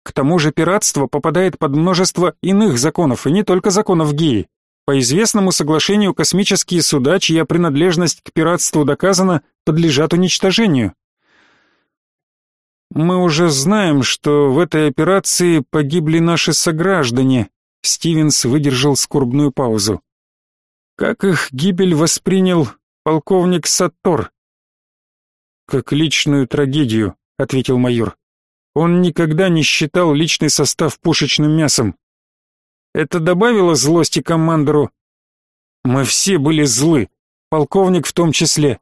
Speaker 1: К тому же пиратство попадает под множество иных законов, и не только законов Геи. По известному соглашению космические суда, чья принадлежность к пиратству доказана, подлежат уничтожению. Мы уже знаем, что в этой операции погибли наши сограждане. Стивенс выдержал скорбную паузу. Как их гибель воспринял полковник Саттор? Как личную трагедию, ответил майор. Он никогда не считал личный состав пушечным мясом. Это добавило злости командору. Мы все были злы, полковник в том числе.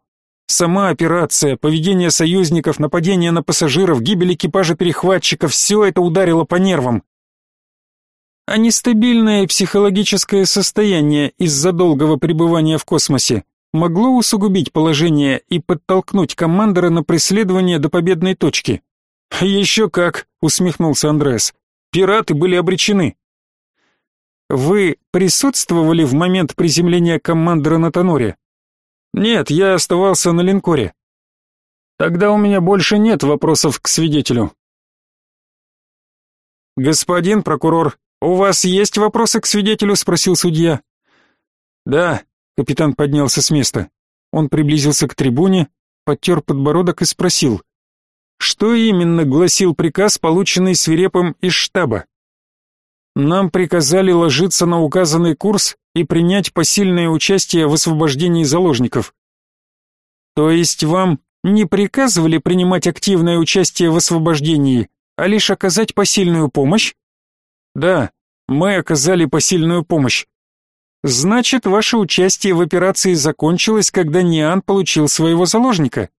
Speaker 1: Сама операция, поведение союзников, нападение на пассажиров, гибель экипажа перехватчиков — все это ударило по нервам. А нестабильное психологическое состояние из-за долгого пребывания в космосе могло усугубить положение и подтолкнуть командора на преследование до победной точки. «Еще как!» — усмехнулся Андреас. «Пираты были обречены. Вы присутствовали в момент приземления командора на Тоноре? Нет, я оставался на линкоре. Тогда у меня больше нет вопросов к свидетелю. Господин прокурор, у вас есть вопросы к свидетелю, спросил судья. Да, капитан поднялся с места. Он приблизился к трибуне, подтер подбородок и спросил: "Что именно гласил приказ, полученный свирепым из штаба?" Нам приказали ложиться на указанный курс и принять посильное участие в освобождении заложников. То есть вам не приказывали принимать активное участие в освобождении, а лишь оказать посильную помощь? Да, мы оказали посильную помощь. Значит, ваше участие в операции закончилось, когда Ниан получил своего заложника.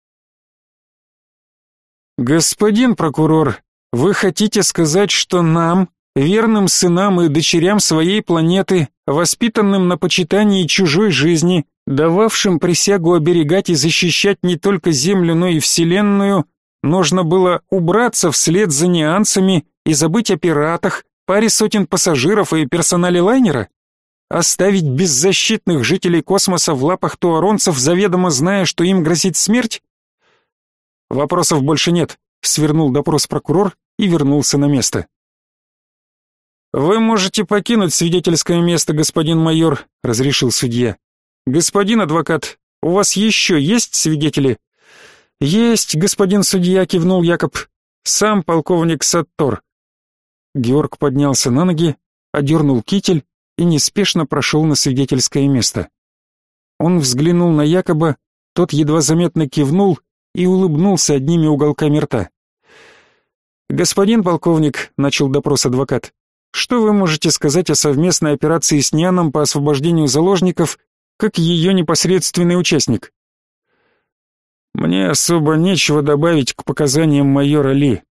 Speaker 1: Господин прокурор, вы хотите сказать, что нам, верным сынам и дочерям своей планеты, воспитанным на почитании чужой жизни, дававшим присягу оберегать и защищать не только Землю, но и Вселенную, нужно было убраться вслед за неанцами и забыть о пиратах, паре сотен пассажиров и персонале лайнера? Оставить беззащитных жителей космоса в лапах туаронцев, заведомо зная, что им грозит смерть? Вопросов больше нет, свернул допрос прокурор и вернулся на место. Вы можете покинуть свидетельское место, господин майор, разрешил судья. Господин адвокат, у вас еще есть свидетели? Есть, господин судья, кивнул Якоб. Сам полковник Саттор. Георг поднялся на ноги, одернул китель и неспешно прошел на свидетельское место. Он взглянул на Якоба, тот едва заметно кивнул и улыбнулся одними уголками рта. «Господин полковник», — начал допрос адвокат, что вы можете сказать о совместной операции с Нианом по освобождению заложников, как ее непосредственный участник? Мне особо нечего добавить к показаниям майора Ли.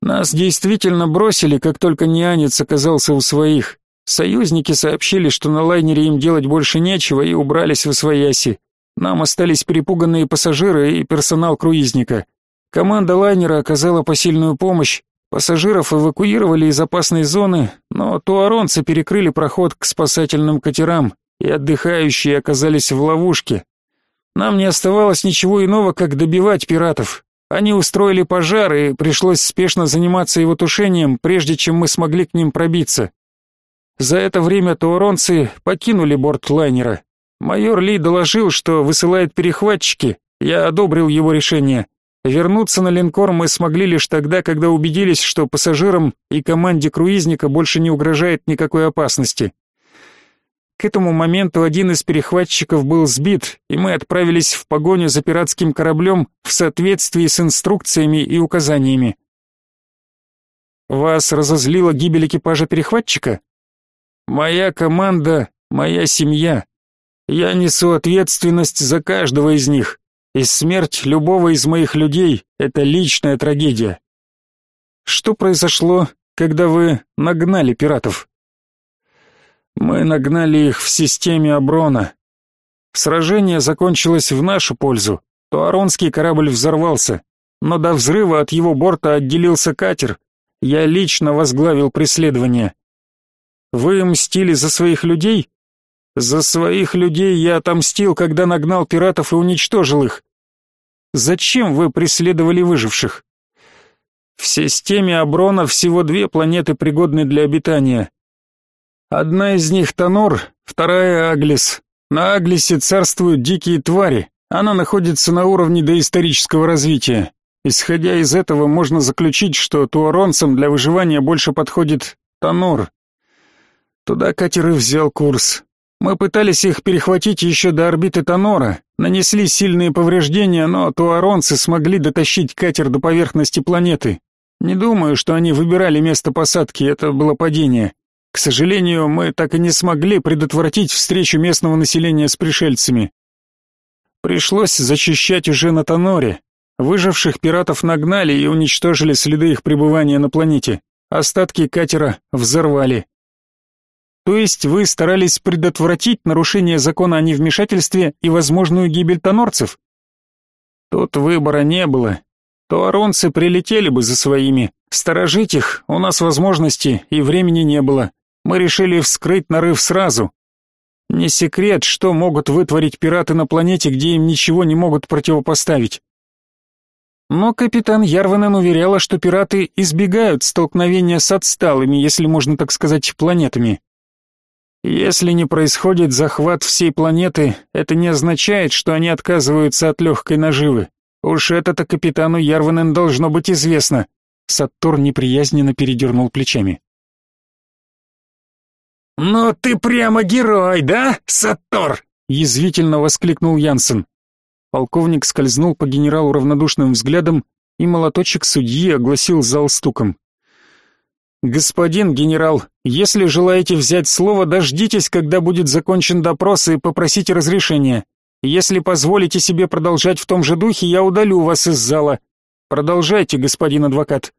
Speaker 1: Нас действительно бросили, как только Нианец оказался у своих. Союзники сообщили, что на лайнере им делать больше нечего и убрались в освояси. Нам остались перепуганные пассажиры и персонал круизника. Команда лайнера оказала посильную помощь, Пассажиров эвакуировали из опасной зоны, но туаронцы перекрыли проход к спасательным катерам, и отдыхающие оказались в ловушке. Нам не оставалось ничего иного, как добивать пиратов. Они устроили пожар, и пришлось спешно заниматься его тушением, прежде чем мы смогли к ним пробиться. За это время туаронцы покинули борт лайнера. Майор Ли доложил, что высылает перехватчики. Я одобрил его решение. Вернуться на линкор мы смогли лишь тогда, когда убедились, что пассажирам и команде круизника больше не угрожает никакой опасности. К этому моменту один из перехватчиков был сбит, и мы отправились в погоню за пиратским кораблем в соответствии с инструкциями и указаниями. Вас разозлила гибель экипажа перехватчика? Моя команда, моя семья. Я несу ответственность за каждого из них. И смерть любого из моих людей — это личная трагедия. Что произошло, когда вы нагнали пиратов? Мы нагнали их в системе Аброна. Сражение закончилось в нашу пользу. Туаронский корабль взорвался, но до взрыва от его борта отделился катер. Я лично возглавил преследование. Вы мстили за своих людей? За своих людей я отомстил, когда нагнал пиратов и уничтожил их. Зачем вы преследовали выживших? В системе Аброна всего две планеты пригодны для обитания. Одна из них Танор, вторая Аглис. На Аглисе царствуют дикие твари. Она находится на уровне доисторического развития. Исходя из этого, можно заключить, что туаронцам для выживания больше подходит Танор. Туда катер и взял курс. Мы пытались их перехватить еще до орбиты Танора, нанесли сильные повреждения, но туаронцы смогли дотащить катер до поверхности планеты. Не думаю, что они выбирали место посадки, это было падение. К сожалению, мы так и не смогли предотвратить встречу местного населения с пришельцами. Пришлось зачищать уже на Таноре. Выживших пиратов нагнали и уничтожили следы их пребывания на планете. Остатки катера взорвали. То есть вы старались предотвратить нарушение закона о невмешательстве и возможную гибель тонорцев? Тут выбора не было. Туаронцы прилетели бы за своими. Сторожить их у нас возможности и времени не было. Мы решили вскрыть нарыв сразу. Не секрет, что могут вытворить пираты на планете, где им ничего не могут противопоставить. Но капитан Ярванен уверяла, что пираты избегают столкновения с отсталыми, если можно так сказать, планетами. Если не происходит захват всей планеты, это не означает, что они отказываются от легкой наживы. Уж это-то капитану Ярванен должно быть известно. Саттор неприязненно передернул плечами.
Speaker 2: «Ну ты прямо герой, да, Саттор?» — язвительно воскликнул Янсен.
Speaker 1: Полковник скользнул по генералу равнодушным взглядом, и молоточек судьи огласил зал стуком. «Господин генерал, если желаете взять слово, дождитесь, когда будет закончен допрос и попросите разрешения. Если позволите себе продолжать в том же духе, я удалю вас из зала. Продолжайте, господин адвокат».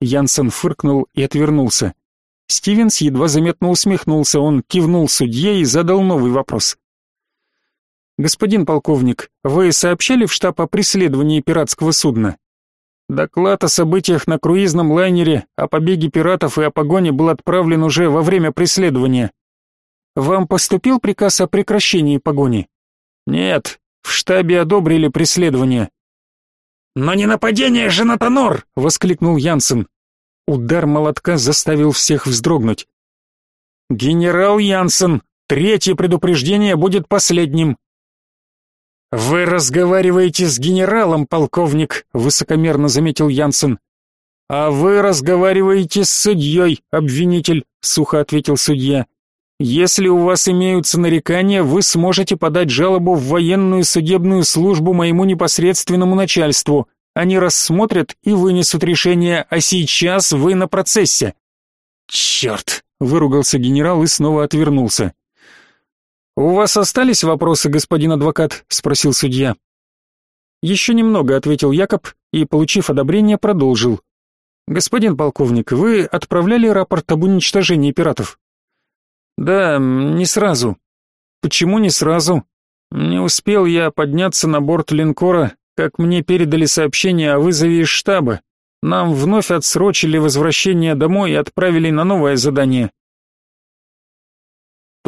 Speaker 1: Янсен фыркнул и отвернулся. Стивенс едва заметно усмехнулся, он кивнул судье и задал новый вопрос. «Господин полковник, вы сообщали в штаб о преследовании пиратского судна?» Доклад о событиях на круизном лайнере, о побеге пиратов и о погоне был отправлен уже во время преследования. Вам поступил приказ о прекращении погони? Нет, в штабе одобрили преследование.
Speaker 2: Но не нападение же на Тонор, воскликнул Янсен.
Speaker 1: Удар молотка заставил всех вздрогнуть.
Speaker 2: Генерал Янсен, третье предупреждение будет последним. Вы разговариваете с генералом, полковник, высокомерно заметил Янсен. А вы разговариваете с судьей, обвинитель, сухо ответил судья. Если у вас имеются нарекания, вы сможете подать жалобу в военную судебную службу моему непосредственному начальству. Они рассмотрят и вынесут решение, а сейчас вы на процессе. Черт! выругался генерал и снова отвернулся. «У вас остались вопросы, господин адвокат?» — спросил судья. «Еще немного», — ответил Якоб и, получив одобрение, продолжил. «Господин полковник, вы отправляли рапорт об уничтожении пиратов?» «Да, не сразу». «Почему не сразу?» «Не успел я подняться на борт линкора, как мне передали сообщение о вызове из штаба. Нам вновь отсрочили возвращение домой и отправили на новое задание.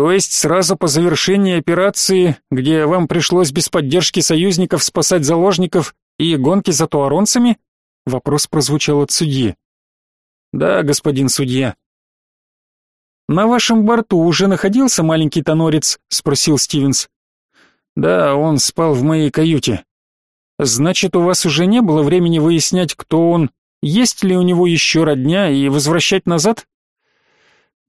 Speaker 2: То есть сразу по завершении операции, где вам пришлось без поддержки союзников спасать заложников и гонки за туаронцами? Вопрос прозвучал от судьи. Да, господин судья. На вашем борту уже находился маленький тонорец, спросил Стивенс. Да, он спал в моей каюте. Значит, у вас уже не было времени выяснять, кто он, есть ли у него еще родня и возвращать назад?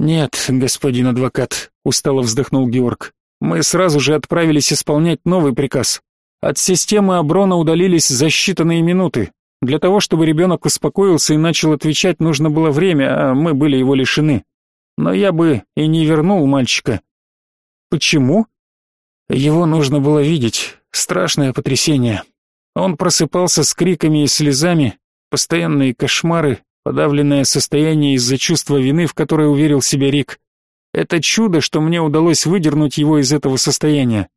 Speaker 2: Нет, господин адвокат, устало вздохнул Георг. Мы сразу же отправились исполнять новый приказ. От системы Аброна удалились за считанные минуты. Для того, чтобы ребенок успокоился и начал отвечать, нужно было время, а мы были его лишены. Но я бы и не вернул мальчика. Почему? Его нужно было видеть. Страшное потрясение. Он просыпался с криками и слезами, постоянные кошмары, подавленное состояние из-за чувства вины, в которое уверил себя Рик. Это чудо, что мне удалось выдернуть его из этого состояния.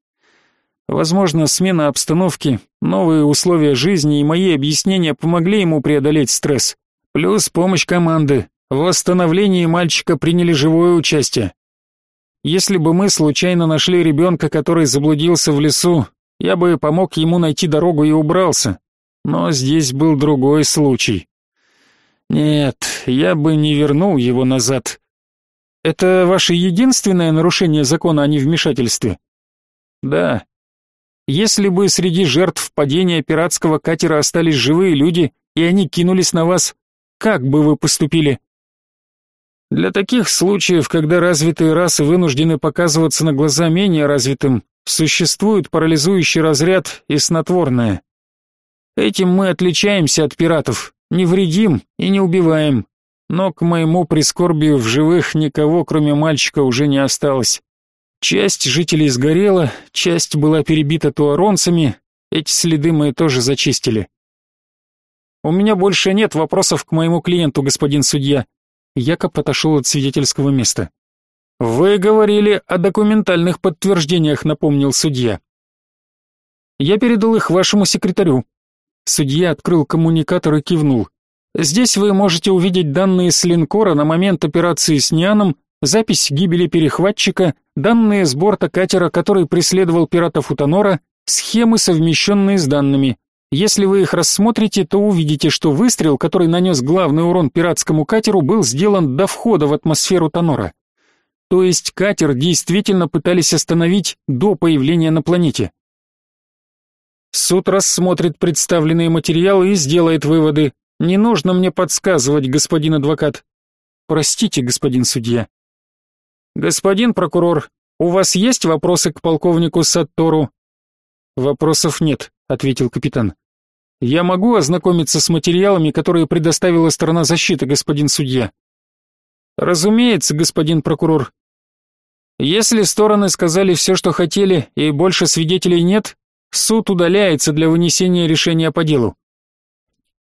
Speaker 1: Возможно, смена обстановки, новые условия жизни и мои объяснения помогли ему преодолеть стресс. Плюс помощь команды. В восстановлении мальчика приняли живое участие. Если бы мы случайно нашли ребенка, который заблудился в лесу, я бы помог ему найти дорогу и убрался. Но здесь был другой случай. Нет, я бы не вернул его назад. Это ваше единственное нарушение закона о невмешательстве? Да. Если бы среди жертв падения пиратского катера остались живые люди, и они кинулись на вас, как бы вы поступили? Для таких случаев, когда развитые расы вынуждены показываться на глаза менее развитым, существует парализующий разряд и снотворное. Этим мы отличаемся от пиратов, не вредим и не убиваем. Но к моему прискорбию в живых никого, кроме мальчика, уже не осталось. Часть жителей сгорела, часть была перебита туаронцами, эти следы мы тоже зачистили. У меня больше нет вопросов к моему клиенту, господин судья. Якоб отошел от свидетельского места. Вы говорили о документальных подтверждениях, напомнил судья. Я передал их вашему секретарю. Судья открыл коммуникатор и кивнул. Здесь вы можете увидеть данные с линкора на момент операции с Нианом, запись гибели перехватчика, данные с борта катера, который преследовал пиратов Утанора, схемы, совмещенные с данными. Если вы их рассмотрите, то увидите, что выстрел, который нанес главный урон пиратскому катеру, был сделан до входа в атмосферу Танора. То есть катер действительно пытались остановить до появления на планете. Суд рассмотрит представленные материалы и сделает выводы. Не нужно мне подсказывать, господин адвокат. Простите, господин судья. Господин прокурор, у вас есть вопросы к полковнику Саттору? Вопросов нет, ответил капитан. Я могу ознакомиться с материалами, которые предоставила сторона защиты, господин судья. Разумеется, господин прокурор. Если стороны сказали все, что хотели, и больше свидетелей нет, суд удаляется для вынесения решения по делу.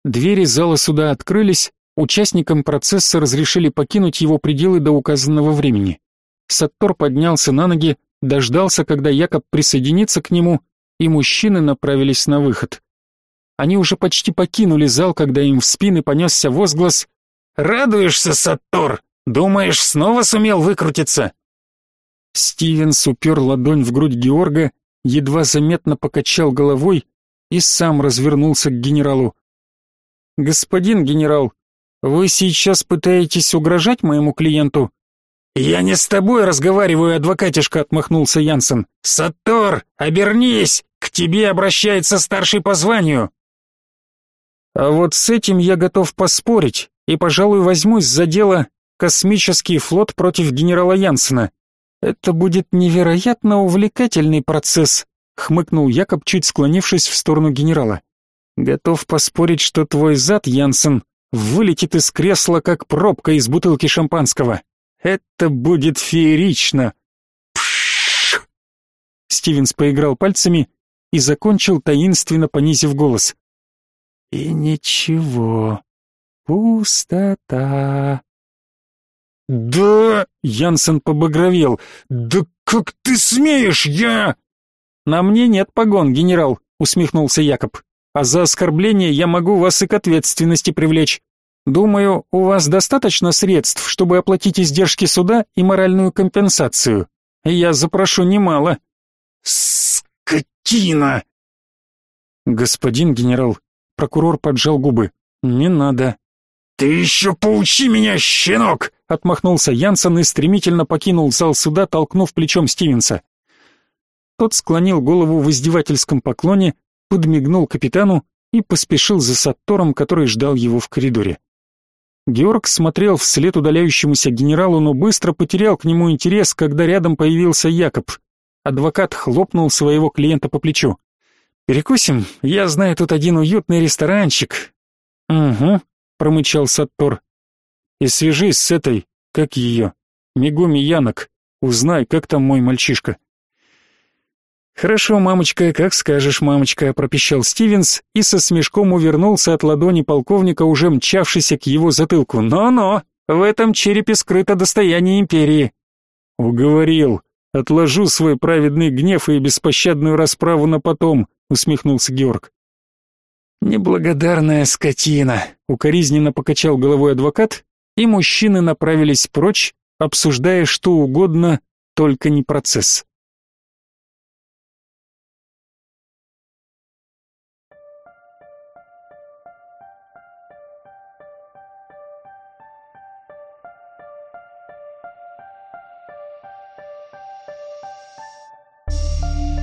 Speaker 1: Двери зала суда открылись, участникам процесса разрешили покинуть его пределы до указанного времени. Саттор поднялся на ноги, дождался, когда Якоб присоединится к нему, и мужчины направились на выход. Они уже почти покинули зал, когда им в спины понесся возглас «Радуешься, Саттор? Думаешь, снова сумел выкрутиться?» Стивенс упер ладонь в грудь Георга, едва заметно покачал головой и сам развернулся к генералу. «Господин генерал, вы сейчас пытаетесь угрожать моему клиенту?» «Я не с тобой разговариваю, адвокатишка», — отмахнулся Янсен. «Саттор, обернись! К тебе обращается старший по званию!» А вот с этим я готов поспорить и, пожалуй, возьмусь за дело «Космический флот против генерала Янсена». Это будет невероятно увлекательный процесс, хмыкнул Якоб, чуть склонившись в сторону генерала. Готов поспорить, что твой зад, Янсен, вылетит из кресла, как пробка из бутылки шампанского. Это будет феерично. Пшш! Стивенс поиграл пальцами и закончил таинственно понизив голос. И ничего. Пустота. Да, Янсен побагровел. Да как ты смеешь, я На мне нет погон, генерал, усмехнулся Якоб. А за оскорбление я могу вас и к ответственности привлечь. Думаю, у вас достаточно средств, чтобы оплатить издержки суда и моральную компенсацию. Я запрошу немало. Скотина. Господин генерал, Прокурор поджал губы. «Не надо». «Ты еще поучи меня, щенок!» Отмахнулся Янсен и стремительно покинул зал суда, толкнув плечом Стивенса. Тот склонил голову в издевательском поклоне, подмигнул капитану и поспешил за Саттором, который ждал его в коридоре. Георг смотрел вслед удаляющемуся генералу, но быстро потерял к нему интерес, когда рядом появился Якоб. Адвокат хлопнул своего клиента по плечу. Перекусим? Я знаю тут один уютный ресторанчик. Угу, промычал Саттор. И свяжись с этой, как ее, Мигуми Янок. Узнай, как там мой мальчишка. Хорошо, мамочка, как скажешь, мамочка, пропищал Стивенс и со смешком увернулся от ладони полковника, уже мчавшийся к его затылку. Но-но, в этом черепе скрыто достояние империи. Уговорил. Отложу свой праведный гнев и беспощадную расправу на потом, усмехнулся Георг.
Speaker 2: Неблагодарная скотина, укоризненно покачал головой адвокат, и мужчины направились прочь, обсуждая что угодно, только не процесс.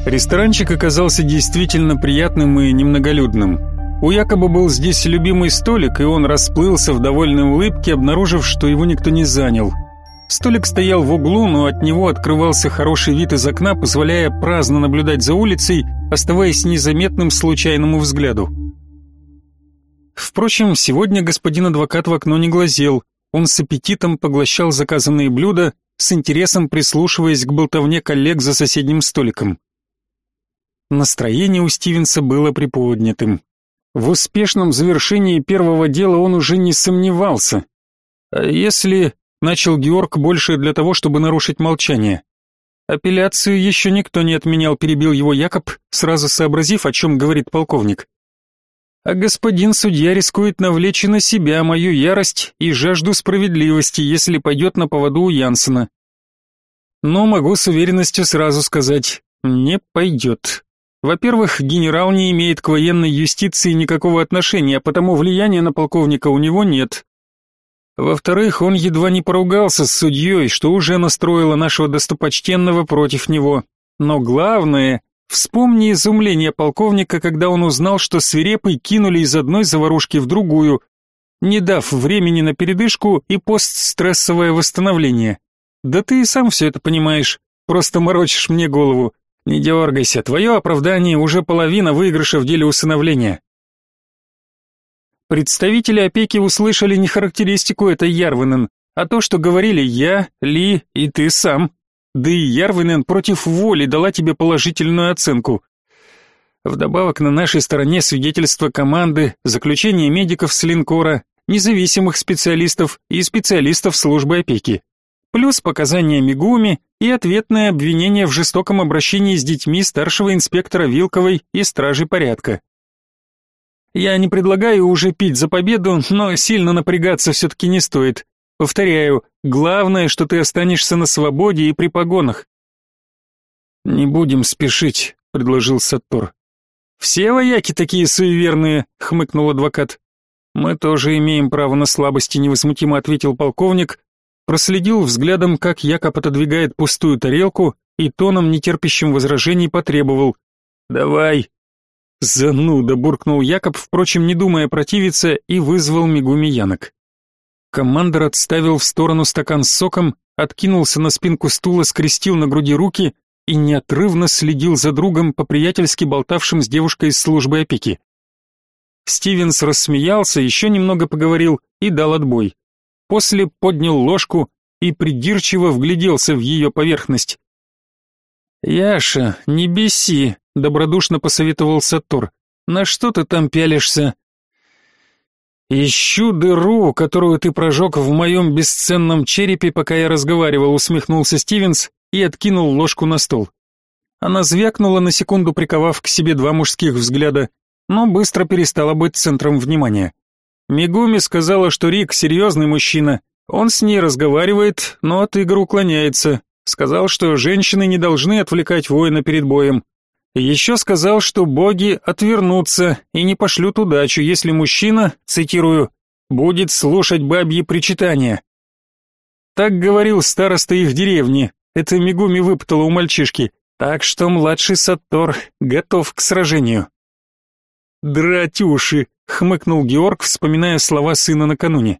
Speaker 1: Ресторанчик оказался действительно приятным и немноголюдным. У якобы был здесь любимый столик, и он расплылся в довольной улыбке, обнаружив, что его никто не занял. Столик стоял в углу, но от него открывался хороший вид из окна, позволяя праздно наблюдать за улицей, оставаясь незаметным случайному взгляду. Впрочем, сегодня господин адвокат в окно не глазел. Он с аппетитом поглощал заказанные блюда, с интересом прислушиваясь к болтовне коллег за соседним столиком. Настроение у Стивенса было приподнятым. В успешном завершении первого дела он уже не сомневался. А если начал Георг больше для того, чтобы нарушить молчание? Апелляцию еще никто не отменял, перебил его Якоб, сразу сообразив, о чем говорит полковник. А господин судья рискует навлечь на себя мою ярость и жажду справедливости, если пойдет на поводу у Янсена. Но могу с уверенностью сразу сказать, не пойдет. Во-первых, генерал не имеет к военной юстиции никакого отношения, потому влияния на полковника у него нет. Во-вторых, он едва не поругался с судьей, что уже настроило нашего достопочтенного против него. Но главное, вспомни изумление полковника, когда он узнал, что свирепый кинули из одной заварушки в другую, не дав времени на передышку и постстрессовое восстановление. Да ты и сам все это понимаешь, просто морочишь мне голову. Не дергайся, твое оправдание уже половина выигрыша в деле усыновления. Представители опеки услышали не характеристику этой Ярвинен, а то, что говорили я, Ли и ты сам. Да и Ярвинен против воли дала тебе положительную оценку. Вдобавок на нашей стороне свидетельства команды, заключение медиков с линкора, независимых специалистов и специалистов службы опеки плюс показания Мигуми и ответное обвинение в жестоком обращении с детьми старшего инспектора Вилковой и стражи порядка. Я не предлагаю уже пить за победу, но сильно напрягаться все-таки не стоит. Повторяю, главное, что ты останешься на свободе и при погонах. Не будем спешить, предложил Саттор. Все вояки такие суеверные, хмыкнул адвокат. Мы тоже имеем право на слабости, невозмутимо ответил полковник, проследил взглядом, как Якоб отодвигает пустую тарелку и тоном, нетерпящим возражений, потребовал «Давай». «Зануда!» — буркнул Якоб, впрочем, не думая противиться, и вызвал Мигуми Янок. Командор отставил в сторону стакан с соком, откинулся на спинку стула, скрестил на груди руки и неотрывно следил за другом, по-приятельски болтавшим с девушкой из службы опеки. Стивенс рассмеялся, еще немного поговорил и дал отбой. После поднял ложку и придирчиво вгляделся в ее поверхность. «Яша, не беси», — добродушно посоветовал Сатур. «На что ты там пялишься?» «Ищу дыру, которую ты прожег в моем бесценном черепе, пока я разговаривал», — усмехнулся Стивенс и откинул ложку на стол. Она звякнула на секунду, приковав к себе два мужских взгляда, но быстро перестала быть центром внимания. Мигуми сказала, что Рик серьезный мужчина. Он с ней разговаривает, но от игр уклоняется. Сказал, что женщины не должны отвлекать воина перед боем. Еще сказал, что боги отвернутся и не пошлют удачу, если мужчина, цитирую, будет слушать бабьи причитания. Так говорил староста их деревни. Это Мигуми выпытала у мальчишки. Так что младший Саттор готов к сражению. Дратюши, хмыкнул Георг, вспоминая слова сына накануне.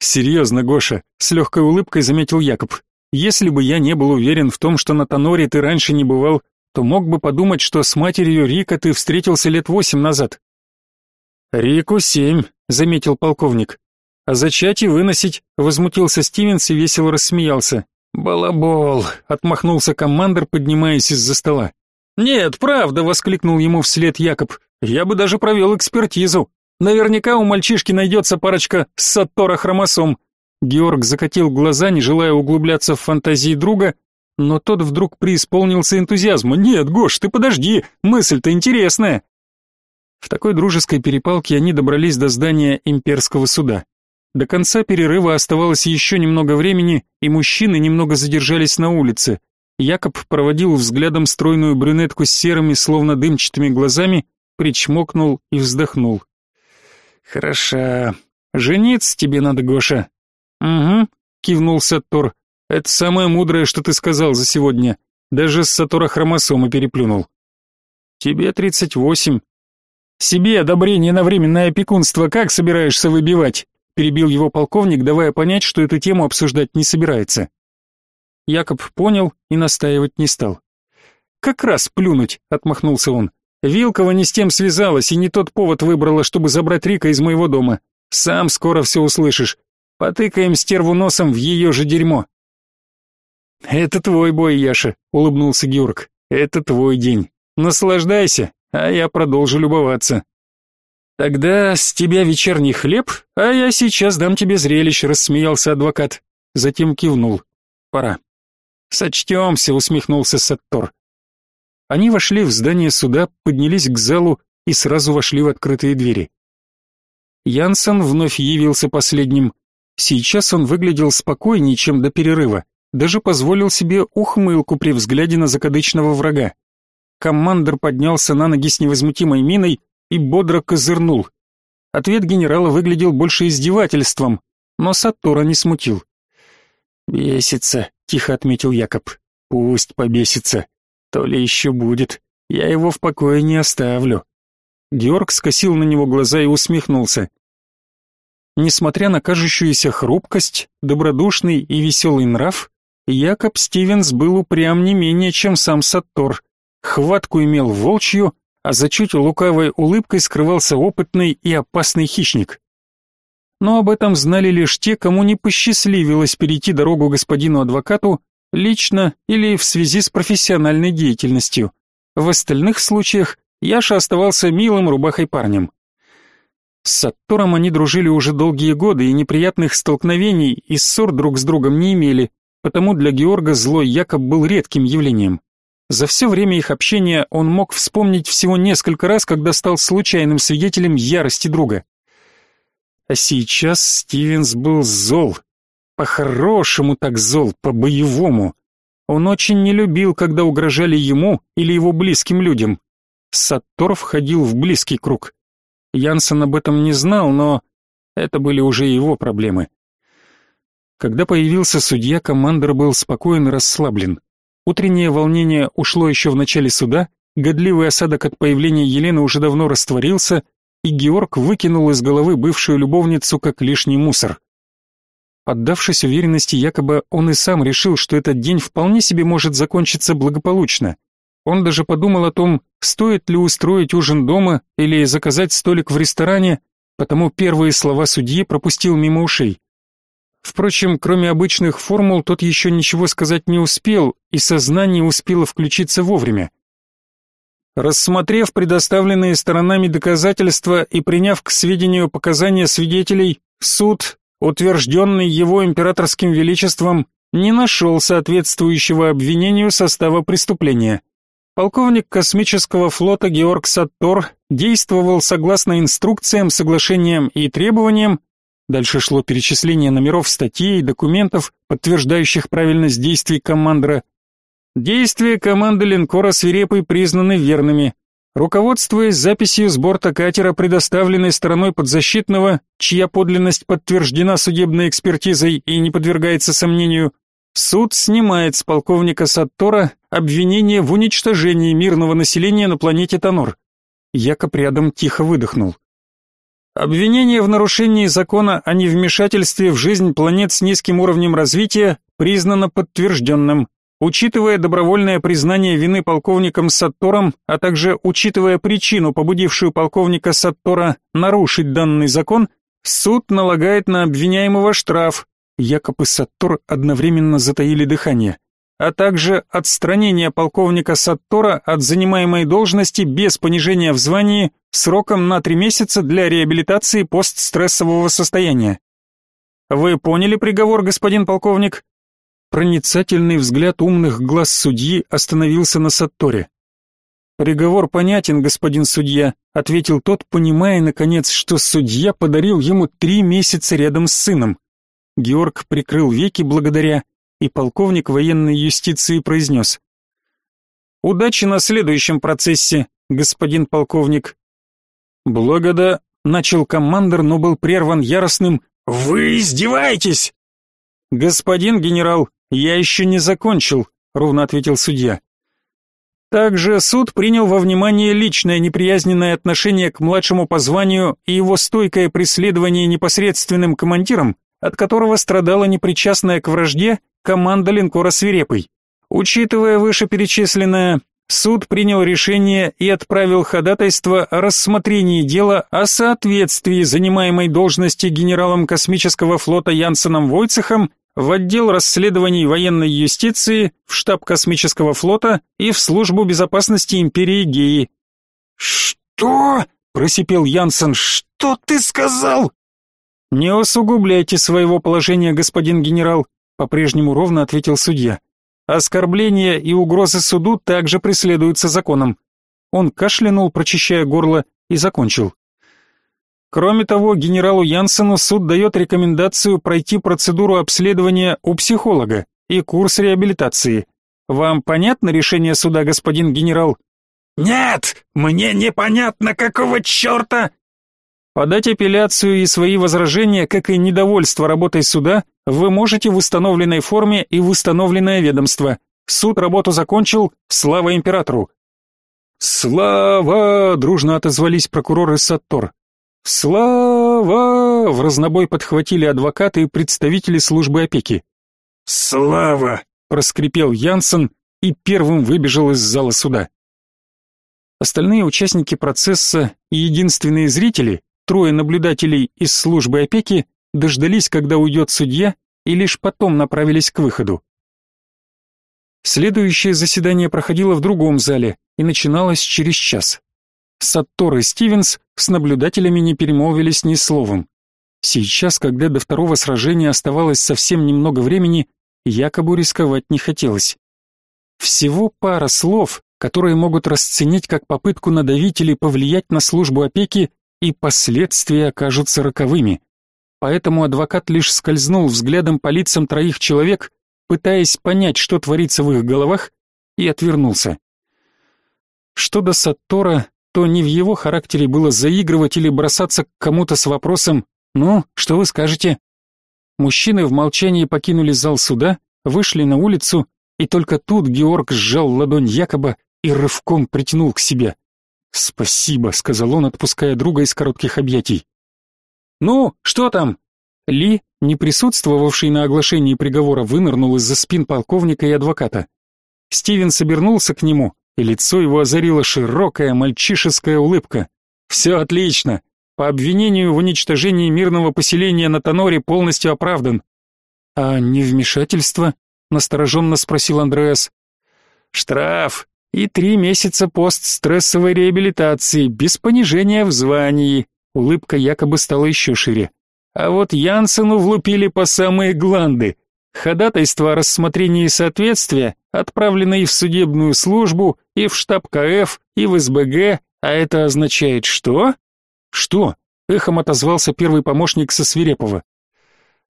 Speaker 1: Серьезно, Гоша, с легкой улыбкой заметил Якоб. Если бы я не был уверен в том, что на Тоноре ты раньше не бывал, то мог бы подумать, что с матерью Рика ты встретился лет восемь назад. Рику семь, заметил полковник. А зачать и выносить, возмутился Стивенс и весело рассмеялся. Балабол, отмахнулся командир, поднимаясь из-за стола. Нет, правда, воскликнул ему вслед Якоб. Я бы даже провел экспертизу. Наверняка у мальчишки найдется парочка саттора хромосом. Георг закатил глаза, не желая углубляться в фантазии друга, но тот вдруг преисполнился энтузиазма. «Нет, Гош, ты подожди, мысль-то интересная!» В такой дружеской перепалке они добрались до здания имперского суда. До конца перерыва оставалось еще немного времени, и мужчины немного задержались на улице. Якоб проводил взглядом стройную брюнетку с серыми, словно дымчатыми глазами, причмокнул и вздохнул. «Хороша. Жениться тебе надо, Гоша». «Угу», — кивнул Саттор. «Это самое мудрое, что ты сказал за сегодня. Даже с Сатора хромосомы переплюнул». «Тебе тридцать восемь». «Себе одобрение на временное опекунство как собираешься выбивать?» перебил его полковник, давая понять, что эту тему обсуждать не собирается. Якоб понял и настаивать не стал. «Как раз плюнуть», — отмахнулся он. «Вилкова не с тем связалась и не тот повод выбрала, чтобы забрать Рика из моего дома. Сам скоро все услышишь. Потыкаем стерву носом в ее же дерьмо». «Это твой бой, Яша», — улыбнулся Георг. «Это твой день. Наслаждайся, а я продолжу любоваться». «Тогда с тебя вечерний хлеб, а я сейчас дам тебе зрелище», — рассмеялся адвокат. Затем кивнул. «Пора». «Сочтемся», — усмехнулся Саттор. Они вошли в здание суда, поднялись к залу и сразу вошли в открытые двери. Янсен вновь явился последним. Сейчас он выглядел спокойнее, чем до перерыва, даже позволил себе ухмылку при взгляде на закадычного врага. Командор поднялся на ноги с невозмутимой миной и бодро козырнул. Ответ генерала выглядел больше издевательством, но Саттора не смутил. «Бесится», — тихо отметил Якоб. «Пусть побесится. То ли еще будет. Я его в покое не оставлю». Георг скосил на него глаза и усмехнулся. Несмотря на кажущуюся хрупкость, добродушный и веселый нрав, Якоб Стивенс был упрям не менее, чем сам Саттор. Хватку имел волчью, а за чуть лукавой улыбкой скрывался опытный и опасный хищник. Но об этом знали лишь те, кому не посчастливилось перейти дорогу господину адвокату лично или в связи с профессиональной деятельностью. В остальных случаях Яша оставался милым рубахой парнем. С Саттором они дружили уже долгие годы и неприятных столкновений и ссор друг с другом не имели, потому для Георга злой Якоб был редким явлением. За все время их общения он мог вспомнить всего несколько раз, когда стал случайным свидетелем ярости друга. А сейчас Стивенс был зол. По-хорошему так зол, по-боевому. Он очень не любил, когда угрожали ему или его близким людям. Саттор входил в близкий круг. Янсен об этом не знал, но это были уже его проблемы. Когда появился судья, командор был спокоен и расслаблен. Утреннее волнение ушло еще в начале суда, годливый осадок от появления Елены уже давно растворился, и Георг выкинул из головы бывшую любовницу как лишний мусор. Поддавшись уверенности, якобы он и сам решил, что этот день вполне себе может закончиться благополучно. Он даже подумал о том, стоит ли устроить ужин дома или заказать столик в ресторане, потому первые слова судьи пропустил мимо ушей. Впрочем, кроме обычных формул, тот еще ничего сказать не успел, и сознание успело включиться вовремя. Рассмотрев предоставленные сторонами доказательства и приняв к сведению показания свидетелей, суд, утвержденный его императорским величеством, не нашел соответствующего обвинению состава преступления. Полковник космического флота Георг Саттор действовал согласно инструкциям, соглашениям и требованиям, Дальше шло перечисление номеров статей и документов, подтверждающих правильность действий командора. Действия команды линкора «Свирепый» признаны верными. Руководствуясь записью с борта катера, предоставленной стороной подзащитного, чья подлинность подтверждена судебной экспертизой и не подвергается сомнению, суд снимает с полковника Саттора обвинение в уничтожении мирного населения на планете Танор. Якоб рядом тихо выдохнул. Обвинение в нарушении закона о невмешательстве в жизнь планет с низким уровнем развития признано подтвержденным. Учитывая добровольное признание вины полковником Саттором, а также учитывая причину, побудившую полковника Саттора нарушить данный закон, суд налагает на обвиняемого штраф. Якоб и Саттор одновременно затаили дыхание а также отстранение полковника Саттора от занимаемой должности без понижения в звании сроком на три месяца для реабилитации постстрессового состояния. Вы поняли приговор, господин полковник? Проницательный взгляд умных глаз судьи остановился на Сатторе. Приговор понятен, господин судья, ответил тот, понимая наконец, что судья подарил ему три месяца рядом с сыном. Георг прикрыл веки благодаря, и полковник военной юстиции произнес. «Удачи на следующем процессе, господин полковник». «Благода», — начал командир, но был прерван яростным «Вы издеваетесь!» «Господин генерал, я еще не закончил», — ровно ответил судья. Также суд принял во внимание личное неприязненное отношение к младшему по званию и его стойкое преследование непосредственным командиром, от которого страдала непричастная к вражде команда линкора «Свирепый». Учитывая вышеперечисленное, суд принял решение и отправил ходатайство о рассмотрении дела о соответствии занимаемой должности генералом космического флота Янсеном Войцехом в отдел расследований военной юстиции, в штаб космического флота и в службу безопасности империи Геи.
Speaker 2: «Что?» — просипел Янсен. «Что ты сказал?»
Speaker 1: «Не усугубляйте своего положения, господин генерал», — по-прежнему ровно ответил судья. Оскорбления и угрозы суду также преследуются законом. Он кашлянул, прочищая горло, и закончил. Кроме того, генералу Янсену суд дает рекомендацию пройти процедуру обследования у психолога и курс реабилитации. Вам понятно решение суда, господин генерал?
Speaker 2: Нет, мне непонятно, какого черта
Speaker 1: Подать апелляцию и свои возражения, как и недовольство работой суда, вы можете в установленной форме и в установленное ведомство. Суд работу закончил, слава императору. Слава! дружно отозвались прокуроры Саттор. Слава! в разнобой подхватили адвокаты и представители службы опеки.
Speaker 2: Слава!
Speaker 1: проскрипел Янсен и первым выбежал из зала суда. Остальные участники процесса и единственные зрители Трое наблюдателей из службы опеки дождались, когда уйдет судья, и лишь потом направились к выходу. Следующее заседание проходило в другом зале и начиналось через час. Саттор и Стивенс с наблюдателями не перемолвились ни словом. Сейчас, когда до второго сражения оставалось совсем немного времени, якобы рисковать не хотелось. Всего пара слов, которые могут расценить как попытку надавить или повлиять на службу опеки, и последствия окажутся роковыми. Поэтому адвокат лишь скользнул взглядом по лицам троих человек, пытаясь понять, что творится в их головах, и отвернулся. Что до Саттора, то не в его характере было заигрывать или бросаться к кому-то с вопросом «Ну, что вы скажете?». Мужчины в молчании покинули зал суда, вышли на улицу, и только тут Георг сжал ладонь Якоба и рывком притянул к себе. «Спасибо», — сказал он, отпуская друга из коротких объятий. «Ну, что там?» Ли, не присутствовавший на оглашении приговора, вынырнул из-за спин полковника и адвоката. Стивен собернулся к нему, и лицо его озарила широкая мальчишеская улыбка. «Все отлично. По обвинению в уничтожении мирного поселения на Тоноре полностью оправдан». «А невмешательство?» — настороженно спросил Андреас. «Штраф и три месяца постстрессовой реабилитации без понижения в звании. Улыбка якобы стала еще шире. А вот Янсену влупили по самые гланды. Ходатайство о рассмотрении соответствия, отправлено и в судебную службу, и в штаб КФ, и в СБГ, а это означает что? Что? Эхом отозвался первый помощник со Свирепова.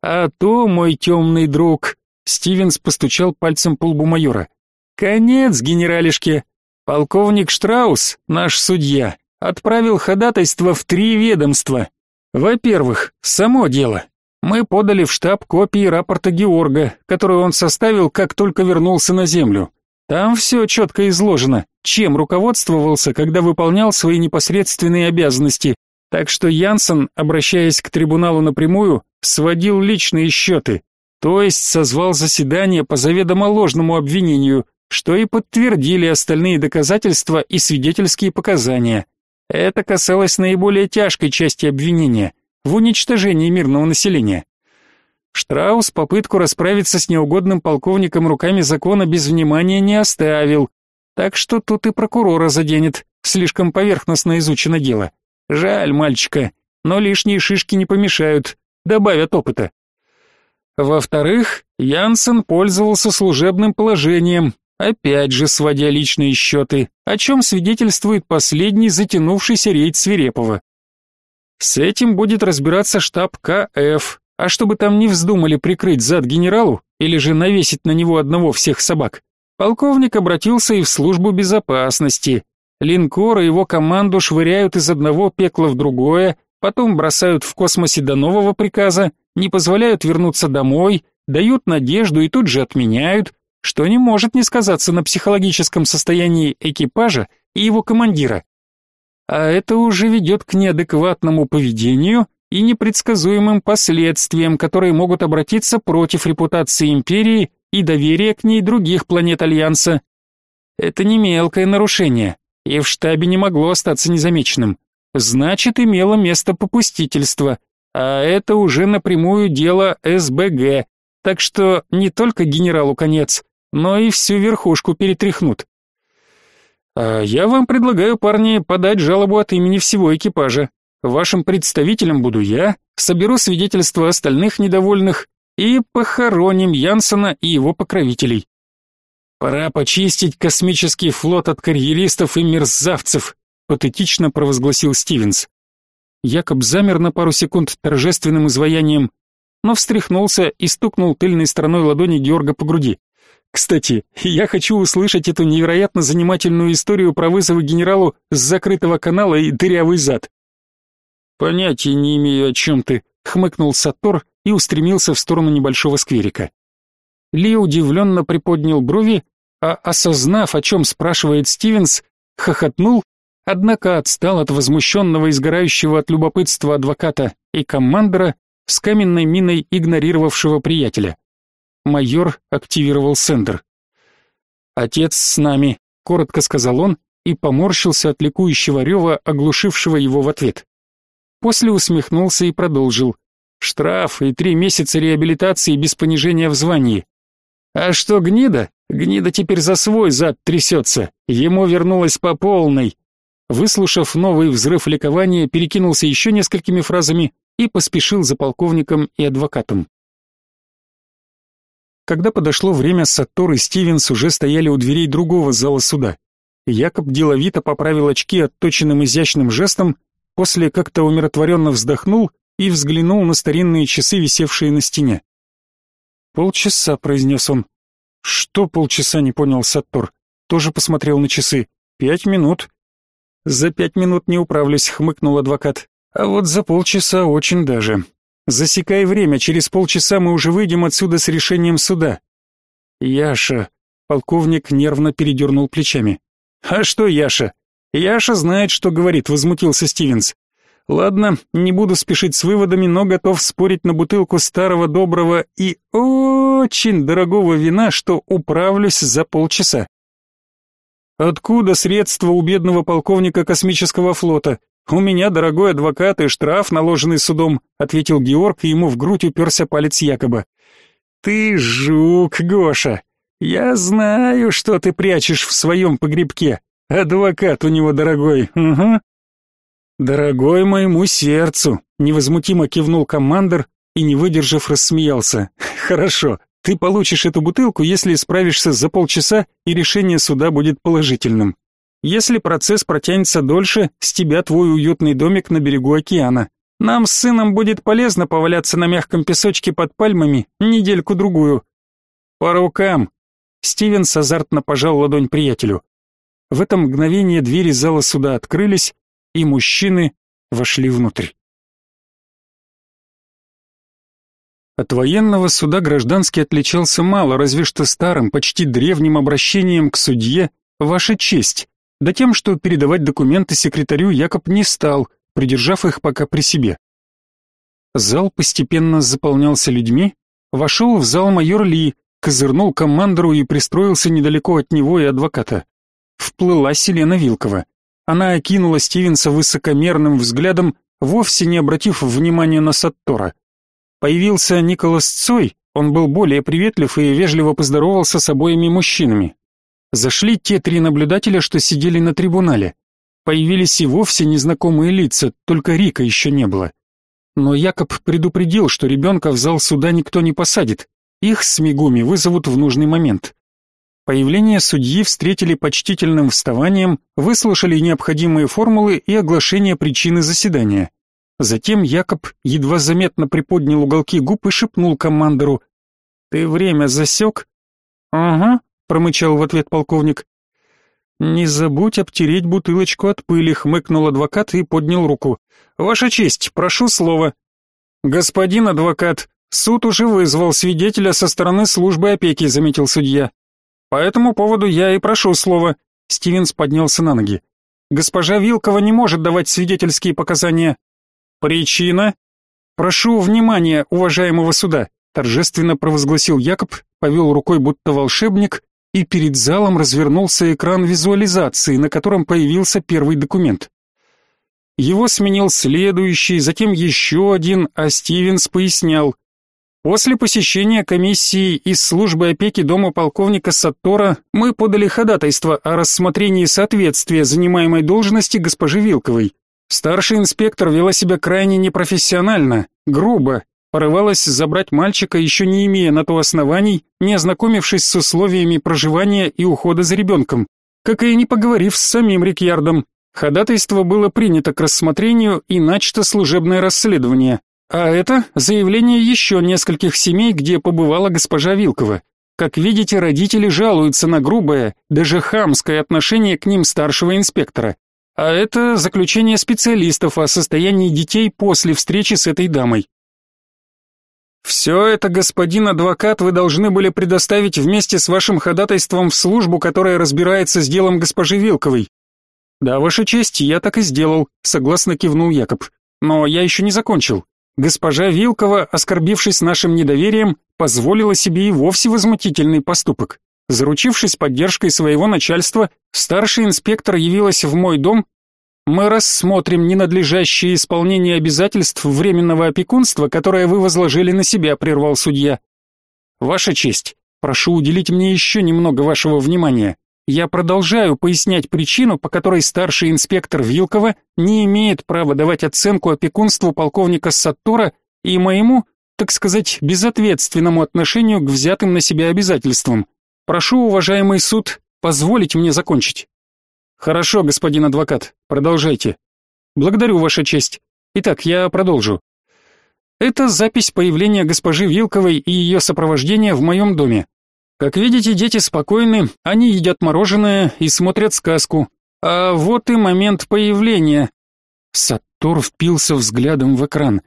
Speaker 1: А то, мой темный друг, Стивенс постучал пальцем по лбу майора. Конец, генералишке. Полковник Штраус, наш судья, отправил ходатайство в три ведомства. Во-первых, само дело. Мы подали в штаб копии рапорта Георга, который он составил, как только вернулся на землю. Там все четко изложено, чем руководствовался, когда выполнял свои непосредственные обязанности. Так что Янсен, обращаясь к трибуналу напрямую, сводил личные счеты, то есть созвал заседание по заведомо ложному обвинению, что и подтвердили остальные доказательства и свидетельские показания. Это касалось наиболее тяжкой части обвинения в уничтожении мирного населения. Штраус попытку расправиться с неугодным полковником руками закона без внимания не оставил. Так что тут и прокурора заденет. Слишком поверхностно изучено дело. Жаль мальчика, но лишние шишки не помешают, добавят опыта. Во-вторых, Янсен пользовался служебным положением, опять же сводя личные счеты, о чем свидетельствует последний затянувшийся рейд Свирепова. С этим будет разбираться штаб КФ, а чтобы там не вздумали прикрыть зад генералу или же навесить на него одного всех собак, полковник обратился и в службу безопасности. Линкор и его команду швыряют из одного пекла в другое, потом бросают в космосе до нового приказа, не позволяют вернуться домой, дают надежду и тут же отменяют, что не может не сказаться на психологическом состоянии экипажа и его командира. А это уже ведет к неадекватному поведению и непредсказуемым последствиям, которые могут обратиться против репутации империи и доверия к ней других планет Альянса. Это не мелкое нарушение, и в штабе не могло остаться незамеченным. Значит, имело место попустительство, а это уже напрямую дело СБГ, так что не только генералу конец, но и всю верхушку перетряхнут. А я вам предлагаю, парни, подать жалобу от имени всего экипажа. Вашим представителем буду я, соберу свидетельства остальных недовольных и похороним Янсена и его покровителей. Пора почистить космический флот от карьеристов и мерзавцев, патетично провозгласил Стивенс. Якоб замер на пару секунд торжественным изваянием, но встряхнулся и стукнул тыльной стороной ладони Георга по груди. Кстати, я хочу услышать эту невероятно занимательную историю про вызовы генералу с закрытого канала и дырявый зад. Понятия не имею, о чем ты, хмыкнул Сатор и устремился в сторону небольшого скверика. Ли удивленно приподнял брови, а осознав, о чем спрашивает Стивенс, хохотнул однако отстал от возмущенного и сгорающего от любопытства адвоката и командора с каменной миной игнорировавшего приятеля. Майор активировал сендер. «Отец с нами», — коротко сказал он и поморщился от ликующего рева, оглушившего его в ответ. После усмехнулся и продолжил. «Штраф и три месяца реабилитации без понижения в звании. А что гнида? Гнида теперь за свой зад трясется. Ему вернулась по полной. Выслушав новый взрыв ликования, перекинулся еще несколькими фразами и поспешил за полковником и адвокатом. Когда подошло время, Саттор и Стивенс уже стояли у дверей другого зала суда. Якоб деловито поправил очки отточенным изящным жестом, после как-то умиротворенно вздохнул и взглянул на старинные часы, висевшие на стене. «Полчаса», — произнес он. «Что полчаса?» — не понял Саттор. Тоже посмотрел на часы. «Пять минут. «За пять минут не управлюсь», — хмыкнул адвокат. «А вот за полчаса очень даже. Засекай время, через полчаса мы уже выйдем отсюда с решением суда». «Яша», — полковник нервно передернул плечами. «А что Яша?» «Яша знает, что говорит», — возмутился Стивенс. «Ладно, не буду спешить с выводами, но готов спорить на бутылку старого доброго и очень дорогого вина, что управлюсь за полчаса». Откуда средства у бедного полковника космического флота? У меня дорогой адвокат и штраф, наложенный судом, ответил Георг, и ему в грудь уперся палец якобы. Ты жук, Гоша. Я знаю, что ты прячешь в своем погребке. Адвокат у него дорогой. Угу. Дорогой моему сердцу, невозмутимо кивнул командир и не выдержав рассмеялся. Хорошо. Ты получишь эту бутылку, если справишься за полчаса и решение суда будет положительным. Если процесс протянется дольше, с тебя твой уютный домик на берегу океана. Нам с сыном будет полезно поваляться на мягком песочке под пальмами недельку-другую. По рукам. Стивенс азартно пожал ладонь приятелю. В это мгновение двери зала суда открылись, и мужчины вошли внутрь. От военного суда гражданский отличался мало, разве что старым, почти древним обращением к судье «Ваша честь», да тем, что передавать документы секретарю Якоб не стал, придержав их пока при себе. Зал постепенно заполнялся людьми, вошел в зал майор Ли, козырнул командору и пристроился недалеко от него и адвоката. Вплыла Селена Вилкова. Она окинула Стивенса высокомерным взглядом, вовсе не обратив внимания на Саттора. Появился Николас Цой, он был более приветлив и вежливо поздоровался с обоими мужчинами. Зашли те три наблюдателя, что сидели на трибунале. Появились и вовсе незнакомые лица, только Рика еще не было. но Якоб предупредил, что ребенка в зал суда никто не посадит. Их с Мигуми вызовут в нужный момент. Появление судьи встретили почтительным вставанием, выслушали необходимые формулы и оглашение причины заседания. Затем Якоб едва заметно приподнял уголки губ и шепнул командору. «Ты время засек?» «Ага», — промычал в ответ полковник. «Не забудь обтереть бутылочку от пыли», — хмыкнул адвокат и поднял руку. «Ваша честь, прошу слова». «Господин адвокат, суд уже вызвал свидетеля со стороны службы опеки», — заметил судья. «По этому поводу я и прошу слова». Стивенс поднялся на ноги. «Госпожа Вилкова не может давать свидетельские показания». «Причина?» «Прошу внимания, уважаемого суда», — торжественно провозгласил Якоб, повел рукой будто волшебник, и перед залом развернулся экран визуализации, на котором появился первый документ. Его сменил следующий, затем еще один, а Стивенс пояснял. После посещения комиссии из службы опеки дома полковника Саттора мы подали ходатайство о рассмотрении соответствия занимаемой должности госпожи Вилковой. Старший инспектор вела себя крайне непрофессионально, грубо, порывалась забрать мальчика, еще не имея на то оснований, не ознакомившись с условиями проживания и ухода за ребенком, как и не поговорив с самим Рикьярдом. Ходатайство было принято к рассмотрению и начато служебное расследование. А это заявление еще нескольких семей, где побывала госпожа Вилкова. Как видите, родители жалуются на грубое, даже хамское отношение к ним старшего инспектора. А это заключение специалистов о состоянии детей после встречи с этой дамой. Все это, господин адвокат, вы должны были предоставить вместе с вашим ходатайством в службу, которая разбирается с делом госпожи Вилковой. Да, ваша честь, я так и сделал, согласно кивнул Якоб. Но я еще не закончил. Госпожа Вилкова, оскорбившись нашим недоверием, позволила себе и вовсе возмутительный поступок. Заручившись поддержкой своего начальства, старший инспектор явилась в мой дом мы рассмотрим ненадлежащее исполнение обязательств временного опекунства, которое вы возложили на себя, прервал судья. Ваша честь, прошу уделить мне еще немного вашего внимания. Я продолжаю пояснять причину, по которой старший инспектор Вилкова не имеет права давать оценку опекунству полковника Саттора и моему, так сказать, безответственному отношению к взятым на себя обязательствам. Прошу, уважаемый суд, позволить мне закончить. Хорошо, господин адвокат, продолжайте. Благодарю, ваша честь. Итак, я продолжу. Это запись появления госпожи Вилковой и ее сопровождения в моем доме. Как видите, дети спокойны, они едят мороженое и смотрят сказку. А вот и момент появления. Саттор впился взглядом в экран.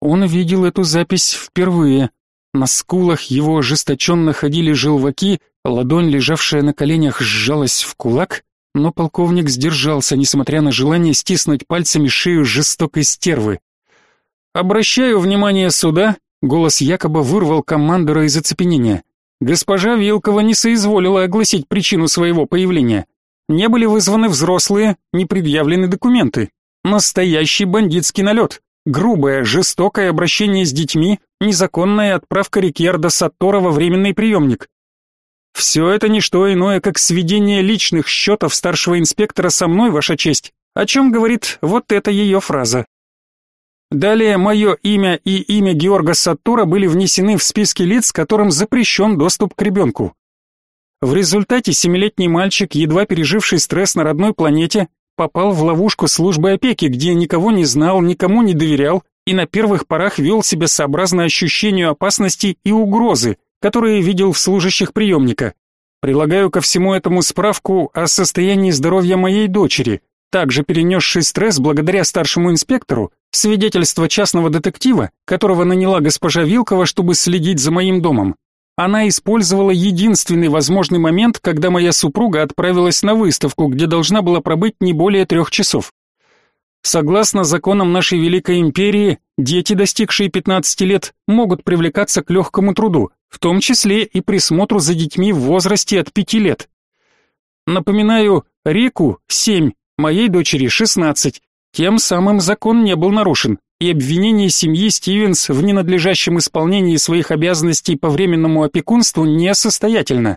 Speaker 1: Он видел эту запись впервые. На скулах его ожесточенно ходили желваки, ладонь, лежавшая на коленях, сжалась в кулак, но полковник сдержался, несмотря на желание стиснуть пальцами шею жестокой стервы. «Обращаю внимание суда», — голос якобы вырвал командора из оцепенения. «Госпожа Вилкова не соизволила огласить причину своего появления. Не были вызваны взрослые, не предъявлены документы. Настоящий бандитский налет, грубое, жестокое обращение с детьми, незаконная отправка Рикьярда Саттора во временный приемник. Все это не что иное, как сведение личных счетов старшего инспектора со мной, ваша честь, о чем говорит вот эта ее фраза. Далее мое имя и имя Георга Саттура были внесены в списки лиц, которым запрещен доступ к ребенку. В результате семилетний мальчик, едва переживший стресс на родной планете, попал в ловушку службы опеки, где никого не знал, никому не доверял и на первых порах вел себя сообразно ощущению опасности и угрозы, которые видел в служащих приемника. Прилагаю ко всему этому справку о состоянии здоровья моей дочери, также перенесшей стресс благодаря старшему инспектору, свидетельство частного детектива, которого наняла госпожа Вилкова, чтобы следить за моим домом. Она использовала единственный возможный момент, когда моя супруга отправилась на выставку, где должна была пробыть не более трех часов. Согласно законам нашей Великой Империи, дети, достигшие 15 лет, могут привлекаться к легкому труду, в том числе и присмотру за детьми в возрасте от 5 лет. Напоминаю, Реку 7, моей дочери 16. Тем самым закон не был нарушен, и обвинение семьи Стивенс в ненадлежащем исполнении своих обязанностей по временному опекунству несостоятельно.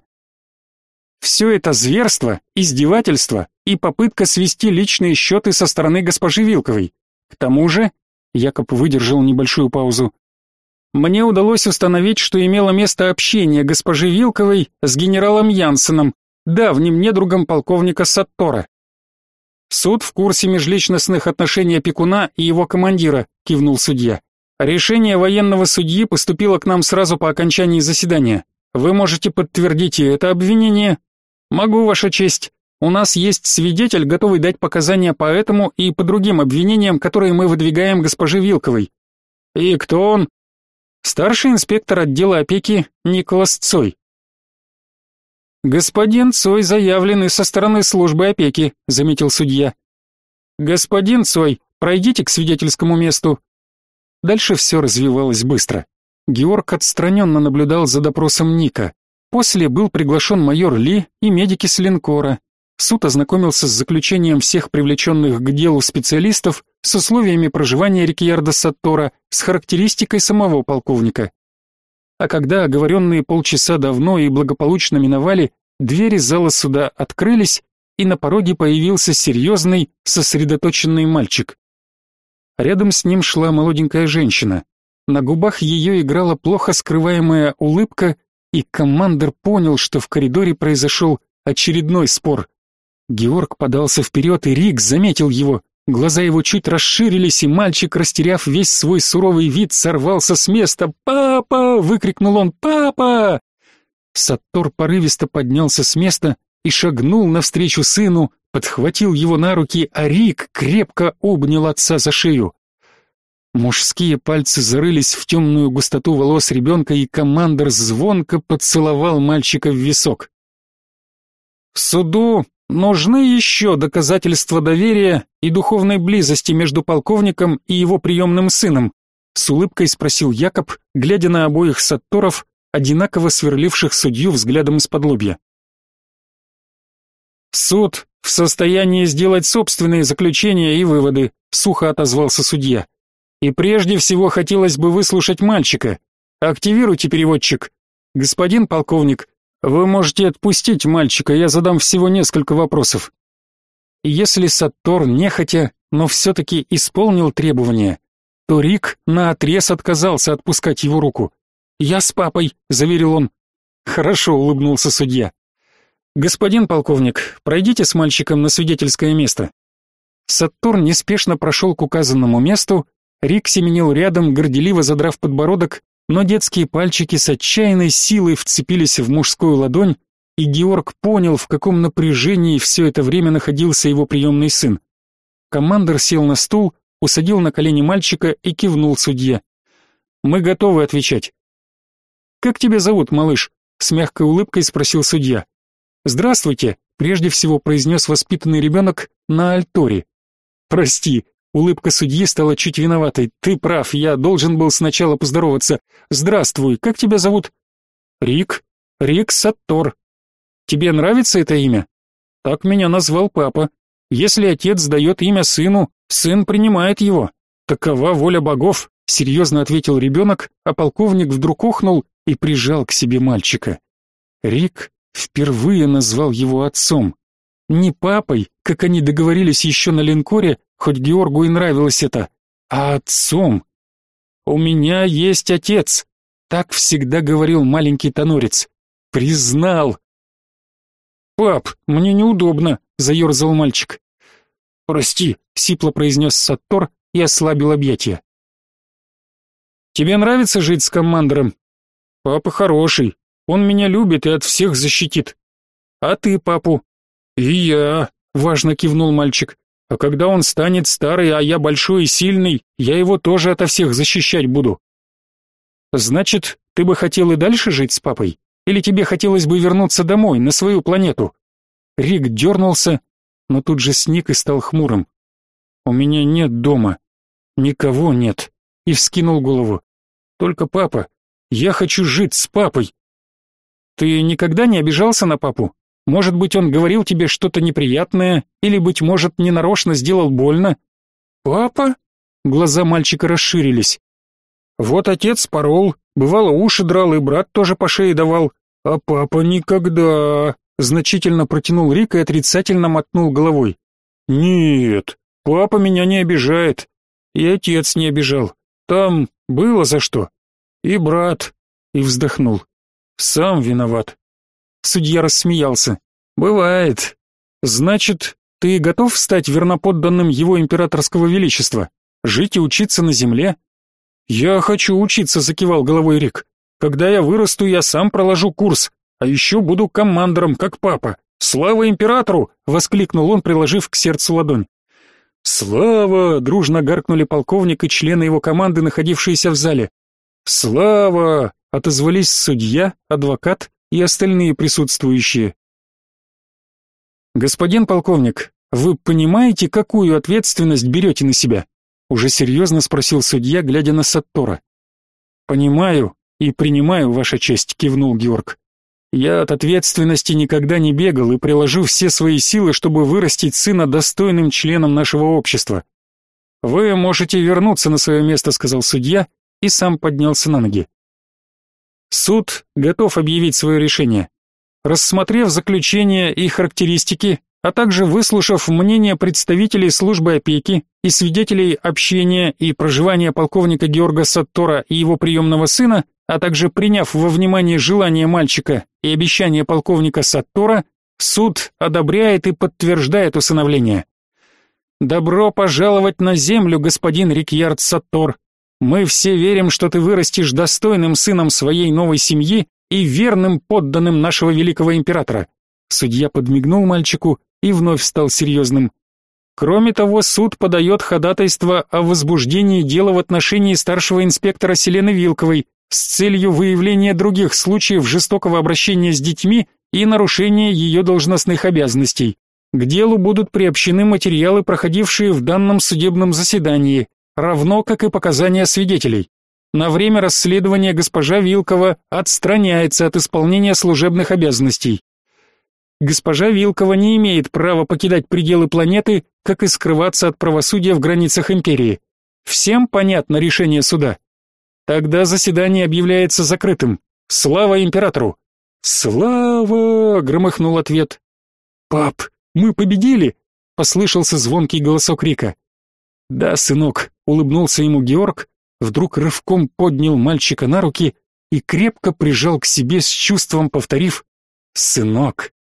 Speaker 1: Все это зверство, издевательство и попытка свести личные счеты со стороны госпожи Вилковой. К тому же, Якоб выдержал небольшую паузу. Мне удалось установить, что имело место общение госпожи Вилковой с генералом Янсеном, давним недругом полковника Саттора. Суд в курсе межличностных отношений опекуна и его командира, кивнул судья. Решение военного судьи поступило к нам сразу по окончании заседания. Вы можете подтвердить и это обвинение? Могу, ваша честь. У нас есть свидетель, готовый дать показания по этому и по другим обвинениям, которые мы выдвигаем госпоже Вилковой. И кто он? Старший инспектор отдела опеки Николас Цой. Господин Цой заявленный со стороны службы опеки, заметил судья. Господин Цой, пройдите к свидетельскому месту. Дальше все развивалось быстро. Георг отстраненно наблюдал за допросом Ника. После был приглашен майор Ли и медики с линкора. Суд ознакомился с заключением всех привлеченных к делу специалистов, с условиями проживания Рикьярда Саттора, с характеристикой самого полковника. А когда оговоренные полчаса давно и благополучно миновали, двери зала суда открылись, и на пороге появился серьезный, сосредоточенный мальчик. Рядом с ним шла молоденькая женщина. На губах ее играла плохо скрываемая улыбка, и командир понял, что в коридоре произошел очередной спор. Георг подался вперед, и Рик заметил его. Глаза его чуть расширились, и мальчик, растеряв весь свой суровый вид, сорвался с места. «Папа!» — выкрикнул он. «Папа!» Саттор порывисто поднялся с места и шагнул навстречу сыну, подхватил его на руки, а Рик крепко обнял отца за шею. Мужские пальцы зарылись в темную густоту волос ребенка, и командор звонко поцеловал мальчика в висок. «Суду нужны еще доказательства доверия и духовной близости между полковником и его приемным сыном?» С улыбкой спросил Якоб, глядя на обоих сатторов, одинаково сверливших судью взглядом из-под лобья. «Суд в состоянии сделать собственные заключения и выводы», — сухо отозвался судья. «И прежде всего хотелось бы выслушать мальчика. Активируйте переводчик. Господин полковник, вы можете отпустить мальчика, я задам всего несколько вопросов». Если Саттор нехотя, но все-таки исполнил требования, то Рик наотрез отказался отпускать его руку. «Я с папой», — заверил он. «Хорошо», — улыбнулся судья. «Господин полковник, пройдите с мальчиком на свидетельское место». Саттор неспешно прошел к указанному месту, Рик семенил рядом, горделиво задрав подбородок, но детские пальчики с отчаянной силой вцепились в мужскую ладонь, и Георг понял, в каком напряжении все это время находился его приемный сын. Командор сел на стул, усадил на колени мальчика и кивнул судье. «Мы готовы отвечать». «Как тебя зовут, малыш?» — с мягкой улыбкой спросил судья. «Здравствуйте», — прежде всего произнес воспитанный ребенок на альторе. «Прости», — улыбка судьи стала чуть виноватой. «Ты прав, я должен был сначала поздороваться. Здравствуй, как тебя зовут?» «Рик. Рик Саттор. Тебе нравится это имя?» «Так меня назвал папа. Если отец дает имя сыну, сын принимает его. Такова воля богов», — серьезно ответил ребенок, а полковник вдруг ухнул и прижал к себе мальчика. Рик впервые назвал его отцом. Не папой, как они договорились еще на линкоре, хоть Георгу и нравилось это, а отцом. «У меня есть отец», — так всегда говорил маленький тонорец. «Признал». «Пап, мне неудобно», — заерзал мальчик. «Прости», — сипло произнес Саттор и ослабил объятия. «Тебе нравится жить с командором?» «Папа хороший, он меня любит и от всех защитит. А ты папу? И я, важно кивнул мальчик. А когда он станет старый, а я большой и сильный, я его тоже ото всех защищать буду. Значит, ты бы хотел и дальше жить с папой? Или тебе хотелось бы вернуться домой, на свою планету? Рик дернулся, но тут же сник и стал хмурым. У меня нет дома. Никого нет. И вскинул голову. Только папа. Я хочу жить с папой. Ты никогда не обижался на папу? Может быть, он говорил тебе что-то неприятное, или, быть может, ненарочно сделал больно? Папа? Глаза мальчика расширились. Вот отец порол, бывало уши драл, и брат тоже по шее давал. А папа никогда. Значительно протянул Рик и отрицательно мотнул головой. Нет, папа меня не обижает.
Speaker 2: И отец не обижал. Там было за что. И брат. И вздохнул. Сам виноват.
Speaker 1: Судья рассмеялся.
Speaker 2: Бывает.
Speaker 1: Значит, ты готов стать верноподданным его императорского величества? Жить и учиться на земле?
Speaker 2: Я хочу учиться, закивал головой Рик. Когда я вырасту, я сам проложу курс, а еще буду командором, как папа. Слава императору, воскликнул он, приложив к сердцу ладонь.
Speaker 1: Слава, дружно гаркнули полковник и члены его команды, находившиеся в зале. Слава, отозвались судья, адвокат и остальные присутствующие. Господин полковник, вы понимаете, какую ответственность берете на себя? Уже серьезно спросил судья, глядя на Саттора. Понимаю и принимаю, ваша честь, кивнул Георг. Я от ответственности никогда не бегал и приложу все свои силы, чтобы вырастить сына достойным членом нашего общества. Вы можете вернуться на свое место, сказал судья и сам поднялся на ноги. Суд готов объявить свое решение. Рассмотрев заключение и характеристики, а также выслушав мнение представителей службы опеки и свидетелей общения и проживания полковника Георга Саттора и его приемного сына, а также приняв во внимание желание мальчика и обещание полковника Саттора, суд одобряет и подтверждает усыновление. Добро пожаловать на землю, господин Рикьярд Саттор. Мы все верим, что ты вырастешь достойным сыном своей новой семьи и верным подданным нашего великого императора. Судья подмигнул мальчику и вновь стал серьезным. Кроме того, суд подает ходатайство о возбуждении дела в отношении старшего инспектора Селены Вилковой с целью выявления других случаев жестокого обращения с детьми и нарушения ее должностных обязанностей. К делу будут приобщены материалы, проходившие в данном судебном заседании, равно как и показания свидетелей. На время расследования госпожа Вилкова отстраняется от исполнения служебных обязанностей. Госпожа Вилкова не имеет права покидать пределы планеты, как и скрываться от правосудия в границах империи. Всем понятно решение суда. Тогда заседание объявляется закрытым. Слава императору. Слава, громыхнул ответ. Пап, мы победили, послышался звонкий голосок Рика. Да, сынок, улыбнулся ему Георг, вдруг рывком поднял мальчика на руки и крепко прижал к себе с чувством, повторив: "Сынок".